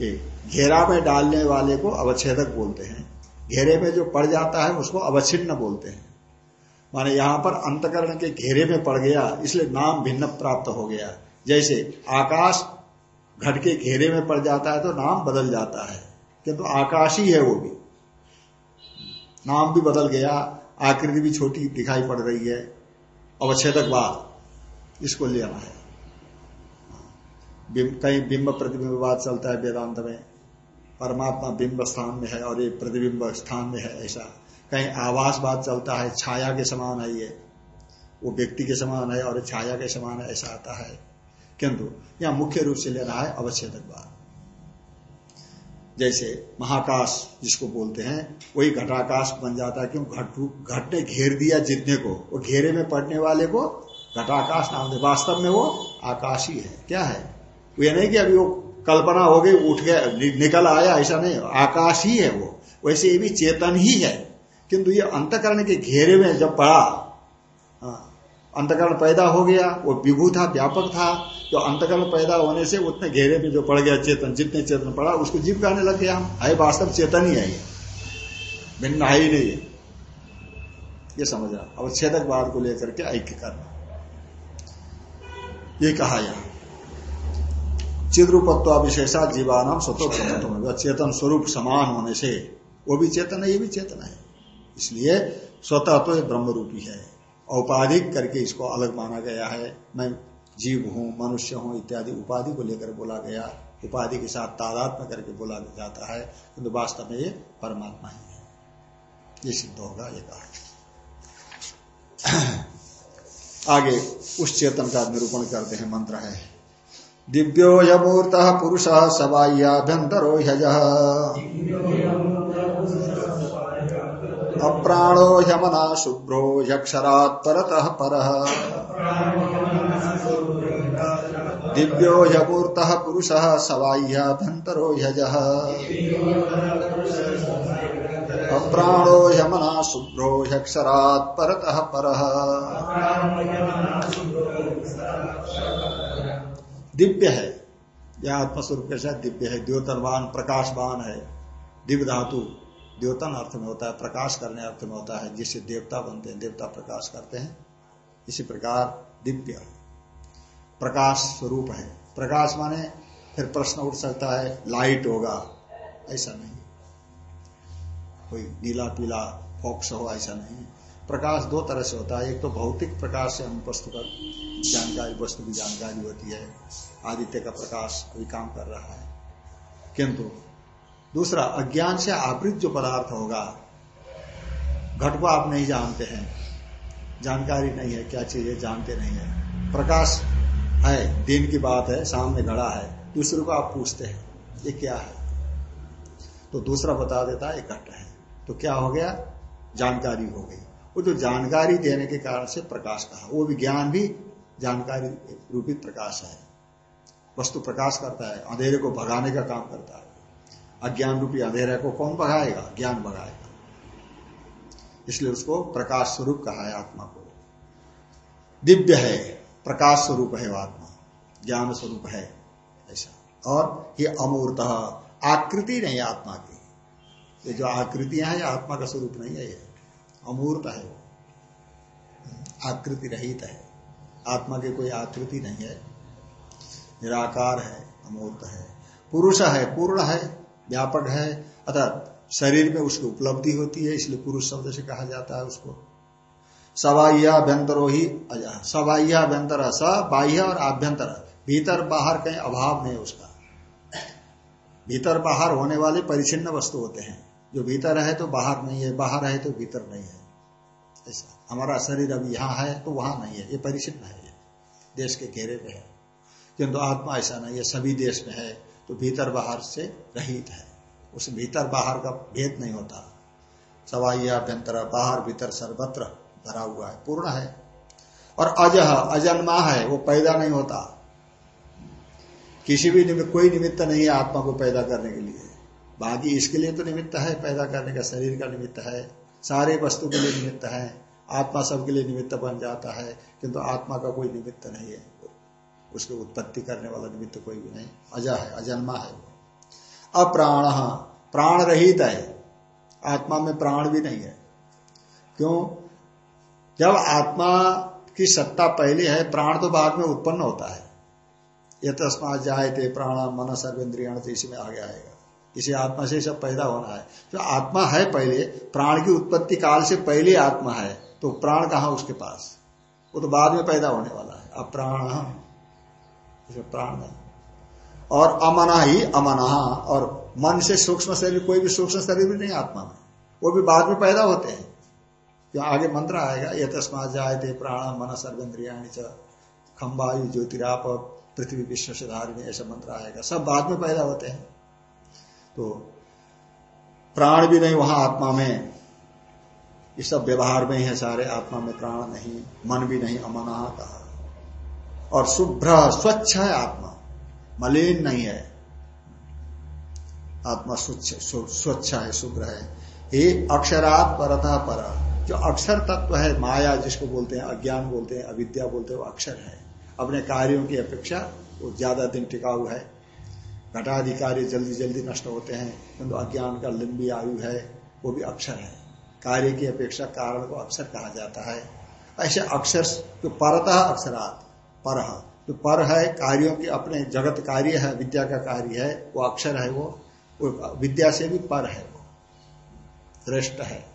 घेरा में डालने वाले को अवच्छेदक बोलते हैं। घेरे में जो पड़ जाता है, उसको अवच्छिन्न बोलते हैं। माने यहाँ पर अंतकरण के घेरे में पड़ गया, इसलिए नाम भिन्न प्राप्त हो गया। जैसे आकाश घट के घेरे में पड़ जाता है तो नाम बदल जाता है। किंतु तो आकाश ही है वो भी। नाम भी बदल गया, आकृति भी छोटी दिखाई पड़ रही है, अवच्छेदक बात, इसको लेना है। कहीं बिंब प्रतिबिंब बात चलता है वेदांत में, परमात्मा बिंब स्थान में है और ये प्रतिबिंब स्थान में है ऐसा। कहीं आवास बात चलता है, छाया के समान है ये। वो व्यक्ति के समान है और छाया के समान है ऐसा आता है। किंतु यहाँ मुख्य रूप से लेना है अवच्छेदक बात जैसे महाकाश जिसको बोलते हैं, वही घटाकाश बन जाता है क्यों घट घट ने घेर दिया जितने को। वो घेरे में पड़ने वाले को घटाकाश नाम दे। वास्तव में वो आकाश ही है। क्या है? ये नहीं कि अभी वो कल्पना हो गई उठ गया निकल आया ऐसा नहीं आकाश ही है वो। वैसे ये भी चेतन ही है। किंतु ये अंतकरण के घेरे में जब पड़ा हाँ, अंतकरण पैदा हो गया वो विभू था व्यापक था तो अंतकरण पैदा होने से उतने घेरे में जो पड़ गया चेतन जितने चेतन पड़ा उसको जीव कहने लग गया हम। है वास्तव चेतन ही है ये। भिन्न है ही नहीं ये। समझना अब बाद को लेकर के ऐक्य करना। ये कहा यहाँ। चिद्रूपत्व विशेषा जीवानाम स्वतः चेतन स्वरूप समान होने से। वो भी चेतन है ये भी चेतन है। इसलिए स्वतः तो ब्रह्म रूपी है। औपाधिक करके इसको अलग माना गया है। मैं जीव हूँ, मनुष्य हूँ, इत्यादि उपाधि को लेकर बोला गया। उपाधि के साथ तादात्म करके बोला जाता है। किंतु वास्तव में ये परमात्मा ही है। ये सिद्ध होगा, ये कहा। आगे, उस चेतन का निरूपण करते हैं, मंत्र है। दिव्यो यूर्त पुरुष सबाह्याभ्यंतरो ह्यज। अप्राणो ह्यमना शुभ्रो ह्यक्षरात् परतः परः। दिव्यो ह्यमूर्त पुरुष सबाह्याभ्यंतरो ह्यज। अप्राणो ह्यमना शुभ्रो ह्यक्षरात् परतः परः। दिव्य है। यह आत्मस्वरूप के साथ दिव्य है। द्योतनवान, प्रकाशवान है। दिव्य धातु, द्योतन अर्थ में होता है, प्रकाश करने अर्थ में होता है जिससे देवता बनते हैं, देवता प्रकाश करते हैं। इसी प्रकार दिव्य। प्रकाश स्वरूप है। प्रकाश माने फिर प्रश्न उठ सकता है लाइट होगा। ऐसा नहीं। कोई नीला पीला मोक्ष हो, ऐसा नहीं। प्रकाश दो तरह से होता है। एक तो भौतिक प्रकाश से हम का जानकारी, वस्तु की जानकारी होती है। आदित्य का प्रकाश अभी काम कर रहा है। किंतु दूसरा, अज्ञान से आवृत जो पदार्थ होगा, घट को आप नहीं जानते हैं। जानकारी नहीं है, क्या चीज़ है, जानते नहीं है। प्रकाश है, दिन की बात है सामने घड़ा है, दूसरे को आप पूछते हैं, ये क्या है? तो दूसरा बता देता है घट है। तो क्या हो गया? जानकारी हो गई। वो जो जानकारी देने के कारण से प्रकाश कहा। वो विज्ञान भी जानकारी रूपी प्रकाश है। वस्तु प्रकाश करता है, अंधेरे को भगाने का काम करता है। अज्ञान रूपी अंधेरे को कौन भगाएगा? ज्ञान भगाएगा। इसलिए उसको प्रकाश स्वरूप कहा है आत्मा को। दिव्य है, प्रकाश स्वरूप है आत्मा। ज्ञान स्वरूप है, ऐसा। और ये अमूर्त, आकृति नहीं आत्मा की। ये जो आकृतियाँ हैं आत्मा का स्वरूप नहीं है ये। अमूर्त है आकृति रहित है। आत्मा की कोई आकृति नहीं है। निराकार है, अमूर्त है। पुरुष है, पूर्ण है, व्यापक है अतः शरीर में उसकी उपलब्धि होती है, इसलिए पुरुष शब्द से कहा जाता है उसको। सबाह्य व्यंतरो ही सबाह्य व्यंतर स, बाह्य और आभ्यंतर। भीतर बाहर कहीं अभाव नहीं उसका। भीतर बाहर होने वाले परिचिन्न वस्तु होते हैं। जो भीतर है तो बाहर नहीं है, बाहर है तो भीतर नहीं है। हमारा शरीर अभी यहाँ है तो वहाँ नहीं है। ये परिचित है। ये देश के घेरे में है। किंतु आत्मा ऐसा नहीं है। सभी देश में है तो भीतर बाहर से रहित है। उस भीतर बाहर का भेद नहीं होता। सवाई अभ्यंतर बाहर भीतर सर्वत्र भरा हुआ है, पूर्ण है। और अजह, अजन्मा है, वो पैदा नहीं होता। किसी भी निमित्त, कोई निमित्त नहीं है आत्मा को पैदा करने के लिए। बाकी इसके लिए तो निमित्त है, पैदा करने का, शरीर का निमित्त है। सारे वस्तु के लिए निमित्त है, आत्मा सबके लिए निमित्त बन जाता है, किंतु आत्मा का कोई निमित्त नहीं है। उसकी उत्पत्ति करने वाला निमित्त कोई भी नहीं। अजा है, अजन्मा है वो। अप्राण, प्राण रहित है। आत्मा में प्राण भी नहीं है। क्यों? जब आत्मा की सत्ता पहले है, प्राण तो बाद में उत्पन्न होता है। ये तस्मा जाए थे प्राण मन सर्वेन्द्रियाण तो इसी में आगे आएगा। इसी आत्मा से सब पैदा होना है। जो आत्मा है पहले, प्राण की उत्पत्ति काल से पहले आत्मा है तो प्राण कहा उसके पास? वो तो बाद में पैदा होने वाला है। अप्राण प्राण नहीं। और अमना ही अमना, और मन से सूक्ष्म शरीर, कोई भी सूक्ष्म शरीर भी नहीं आत्मा में। वो भी बाद में पैदा होते हैं। क्यों आगे मंत्र आएगा ये तस्मात जाए थे प्राण मन सर्वेन्द्रिया खम्बायु ज्योतिराप, पृथ्वी विश्व से धारिणी, ऐसा मंत्र आएगा। सब बाद में पैदा होते हैं। तो प्राण भी नहीं वहाँ आत्मा में। ये सब व्यवहार में ही सारे आत्मा में प्राण नहीं, मन भी नहीं अमना कहा और शुभ्र, स्वच्छ है आत्मा। मलिन नहीं है। आत्मा स्वच्छ स्वच्छ है, शुभ्र है। ये अक्षरात परता पर। जो अक्षर तत्व है, माया जिसको बोलते हैं, अज्ञान बोलते हैं, अविद्या बोलते हैं, वो अक्षर है। अपने कार्यों की अपेक्षा वो ज़्यादा दिन टिकाऊ है। घटाधिकारी जल्दी जल्दी नष्ट होते हैं किंतु अज्ञान का लंबी आयु है वो भी अक्षर है। कार्य की अपेक्षा कारण को अक्षर कहा जाता है। ऐसे अक्षर जो परतः अक्षरात पर जो पर है कार्यों के अपने जगत कार्य है विद्या का कार्य है वो अक्षर है वो, विद्या से भी पर है वो श्रेष्ठ है।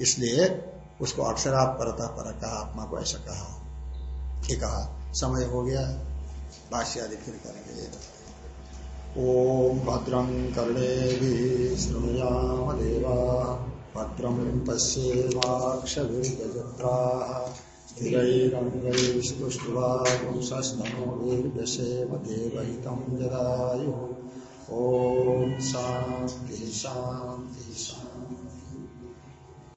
इसलिए उसको अक्षरात परता पर कहा आत्मा को ऐसा कहा। कहा। समय हो गया। भाष्य आदि फिर करेंगे। ओम भद्रं कर्णे श्रृणुयाम देवा भद्रं पश्येमाक्षभिर्गजत्राः स्थिरैरङ्गैस्तुष्ट्वांसस्नोभिर्दशेम देवहितं जदायुः ॐ शान्तिः शान्तिः शान्तिः।